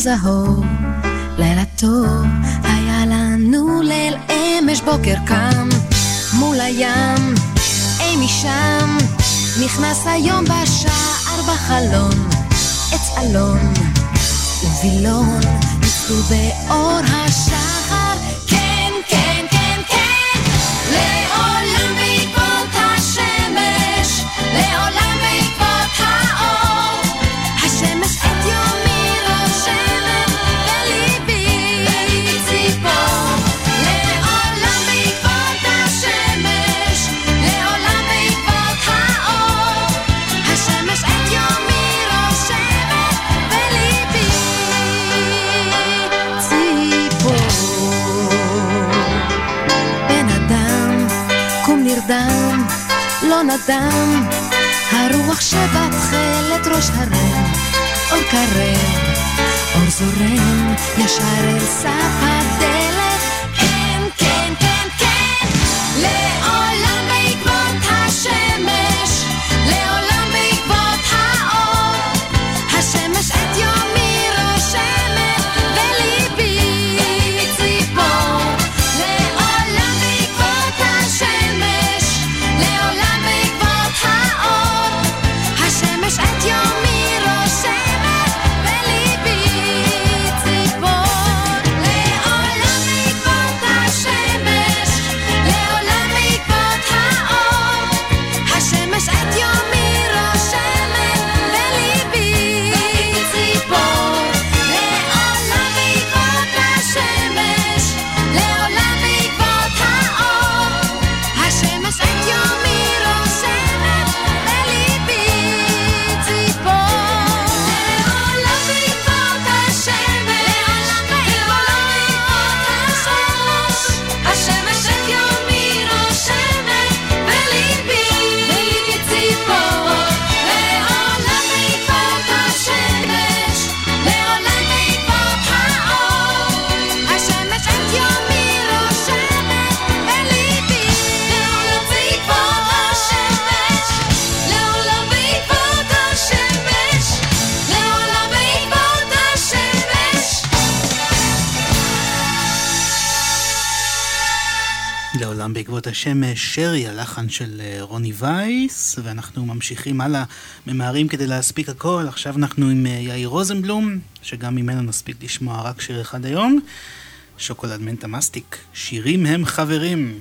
זהור, לילה טוב, היה לנו ליל אמש בוקר קם, מול הים, אי משם, נכנס היום בשער בחלון, עץ אלון, ווילון, יצאו באור השער. אדם, הרוח שבתכלת ראש הרם, אור קרב, אור זורם ישר אל סף הדרך. בשם אה, שרי, הלחן של אה, רוני וייס, ואנחנו ממשיכים הלאה, ממהרים כדי להספיק הכל. עכשיו אנחנו עם אה, יאיר רוזנבלום, שגם ממנו נספיק לשמוע רק שיר אחד היום. שוקולד מנטה מסטיק, שירים הם חברים.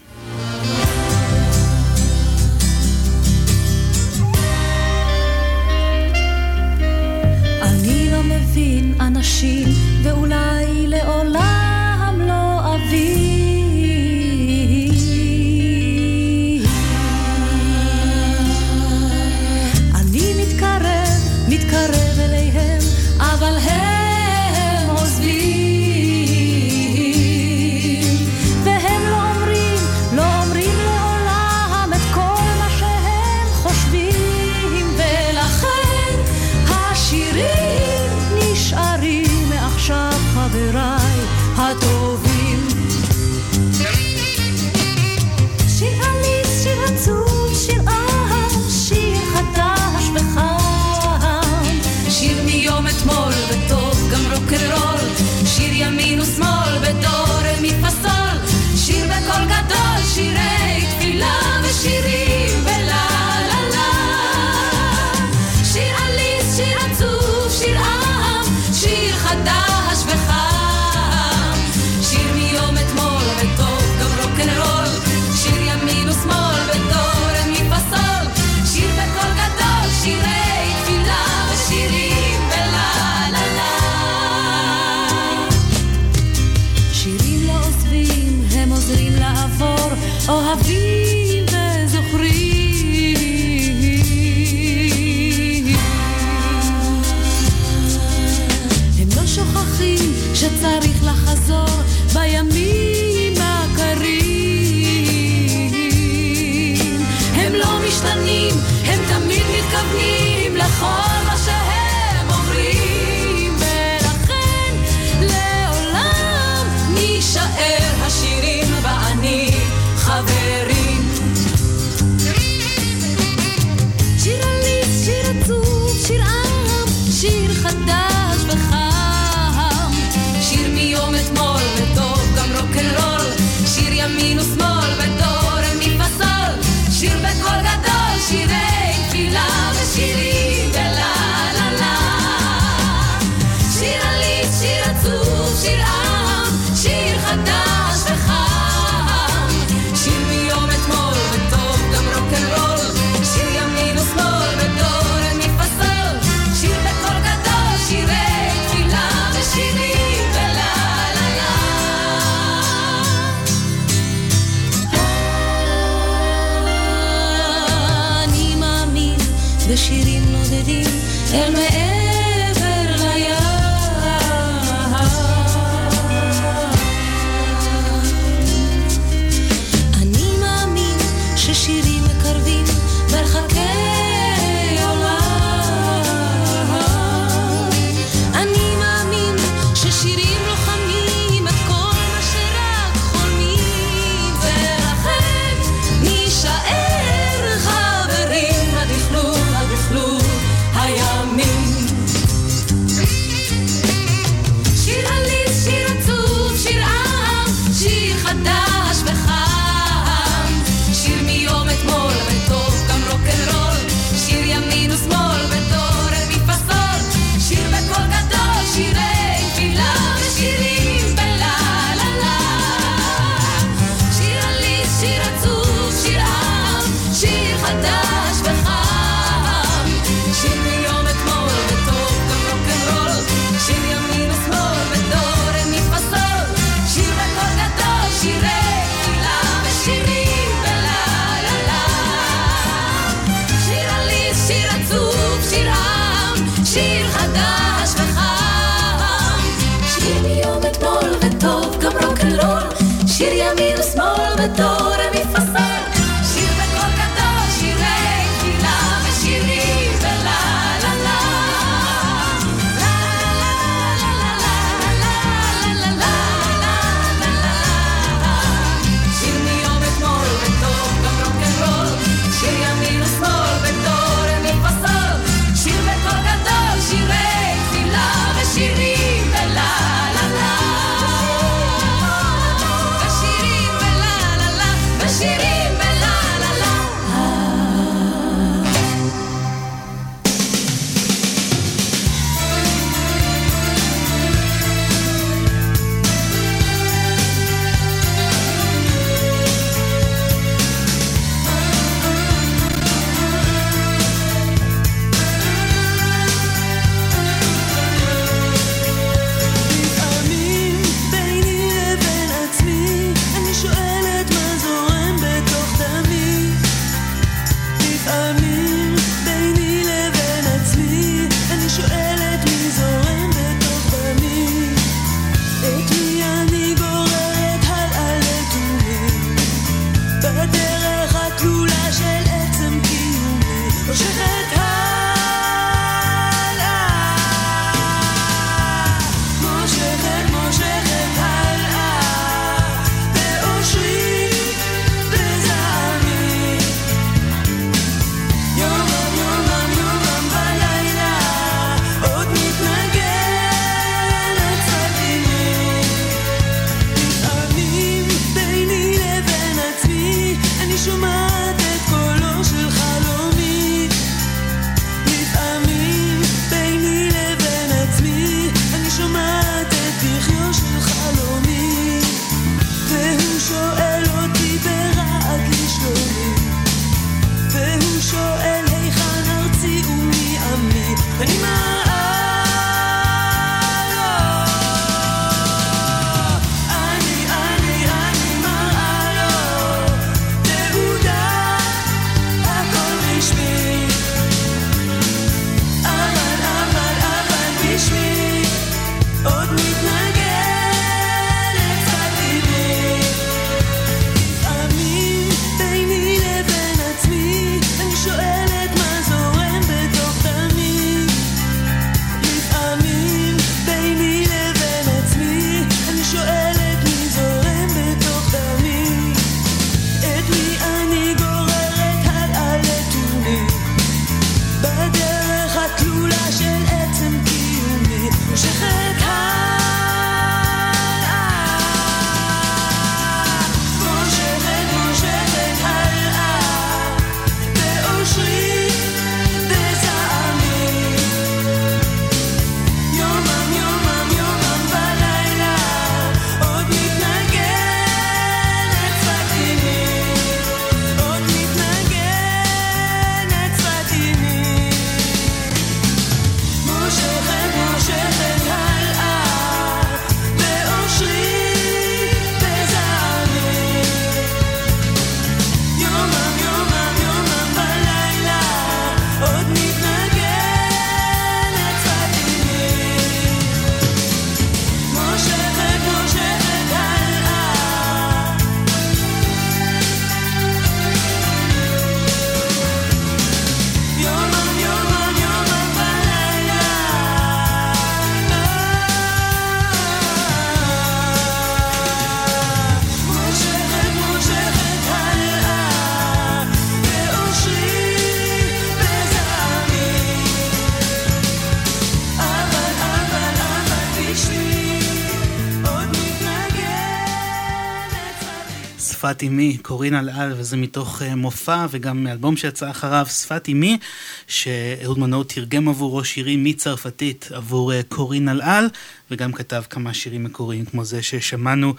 אימי, קורין אלעל, וזה מתוך אה, מופע וגם מאלבום שיצא אחריו, שפת אימי, שאהוד מנור תרגם עבורו שירים מצרפתית עבור אה, קורין אלעל, וגם כתב כמה שירים מקוריים כמו זה ששמענו.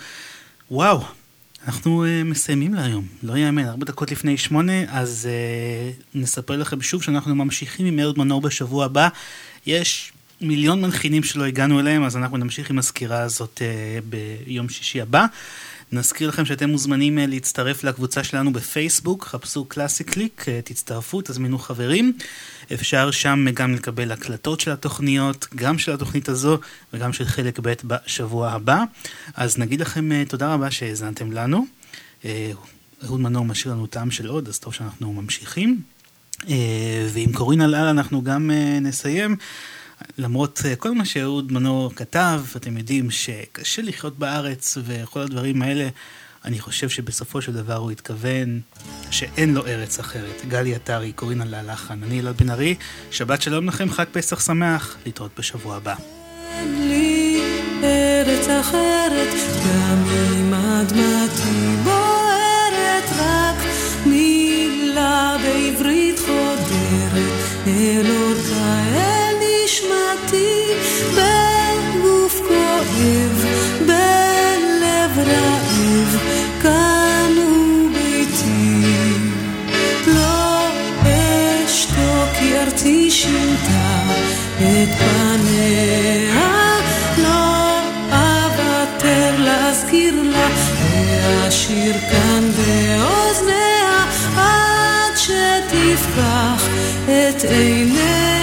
וואו, אנחנו uh, מסיימים להיום, לא יאמן, ארבע דקות לפני שמונה, אז uh, נספר לכם שוב שאנחנו ממשיכים עם אהוד מנור בשבוע הבא. יש מיליון מנחינים שלא הגענו אליהם, אז אנחנו נמשיך עם הסקירה הזאת ביום שישי הבא. נזכיר לכם שאתם מוזמנים uh, להצטרף לקבוצה שלנו בפייסבוק, חפשו קלאסי קליק, uh, תצטרפו, תזמינו חברים. אפשר שם גם לקבל הקלטות של התוכניות, גם של התוכנית הזו וגם של חלק ב' בשבוע הבא. אז נגיד לכם uh, תודה רבה שהאזנתם לנו. אהוד מנור משאיר לנו טעם של עוד, אז טוב שאנחנו ממשיכים. ועם קורין אלעל אנחנו גם נסיים. למרות uh, כל מה שאהוד מנור כתב, אתם יודעים שקשה לחיות בארץ וכל הדברים האלה, אני חושב שבסופו של דבר הוא התכוון שאין לו ארץ אחרת. גלי עטרי, קורין על הלחן, אני אלעד בן ארי, שבת שלום לכם, חג פסח שמח, להתראות בשבוע הבא. לי ארץ אחרת, גם אם אדמתי בוערת, רק מילה בעברית חודרת, אל אורכה נשמתי, בגוף כואב, בלב רעב, כאן הוא ביתי. לא אשתוק כי ארצי שינתה את פניה, לא אוותר להזכיר לה, ואשיר כאן באוזניה, עד שתפקח את עיניה.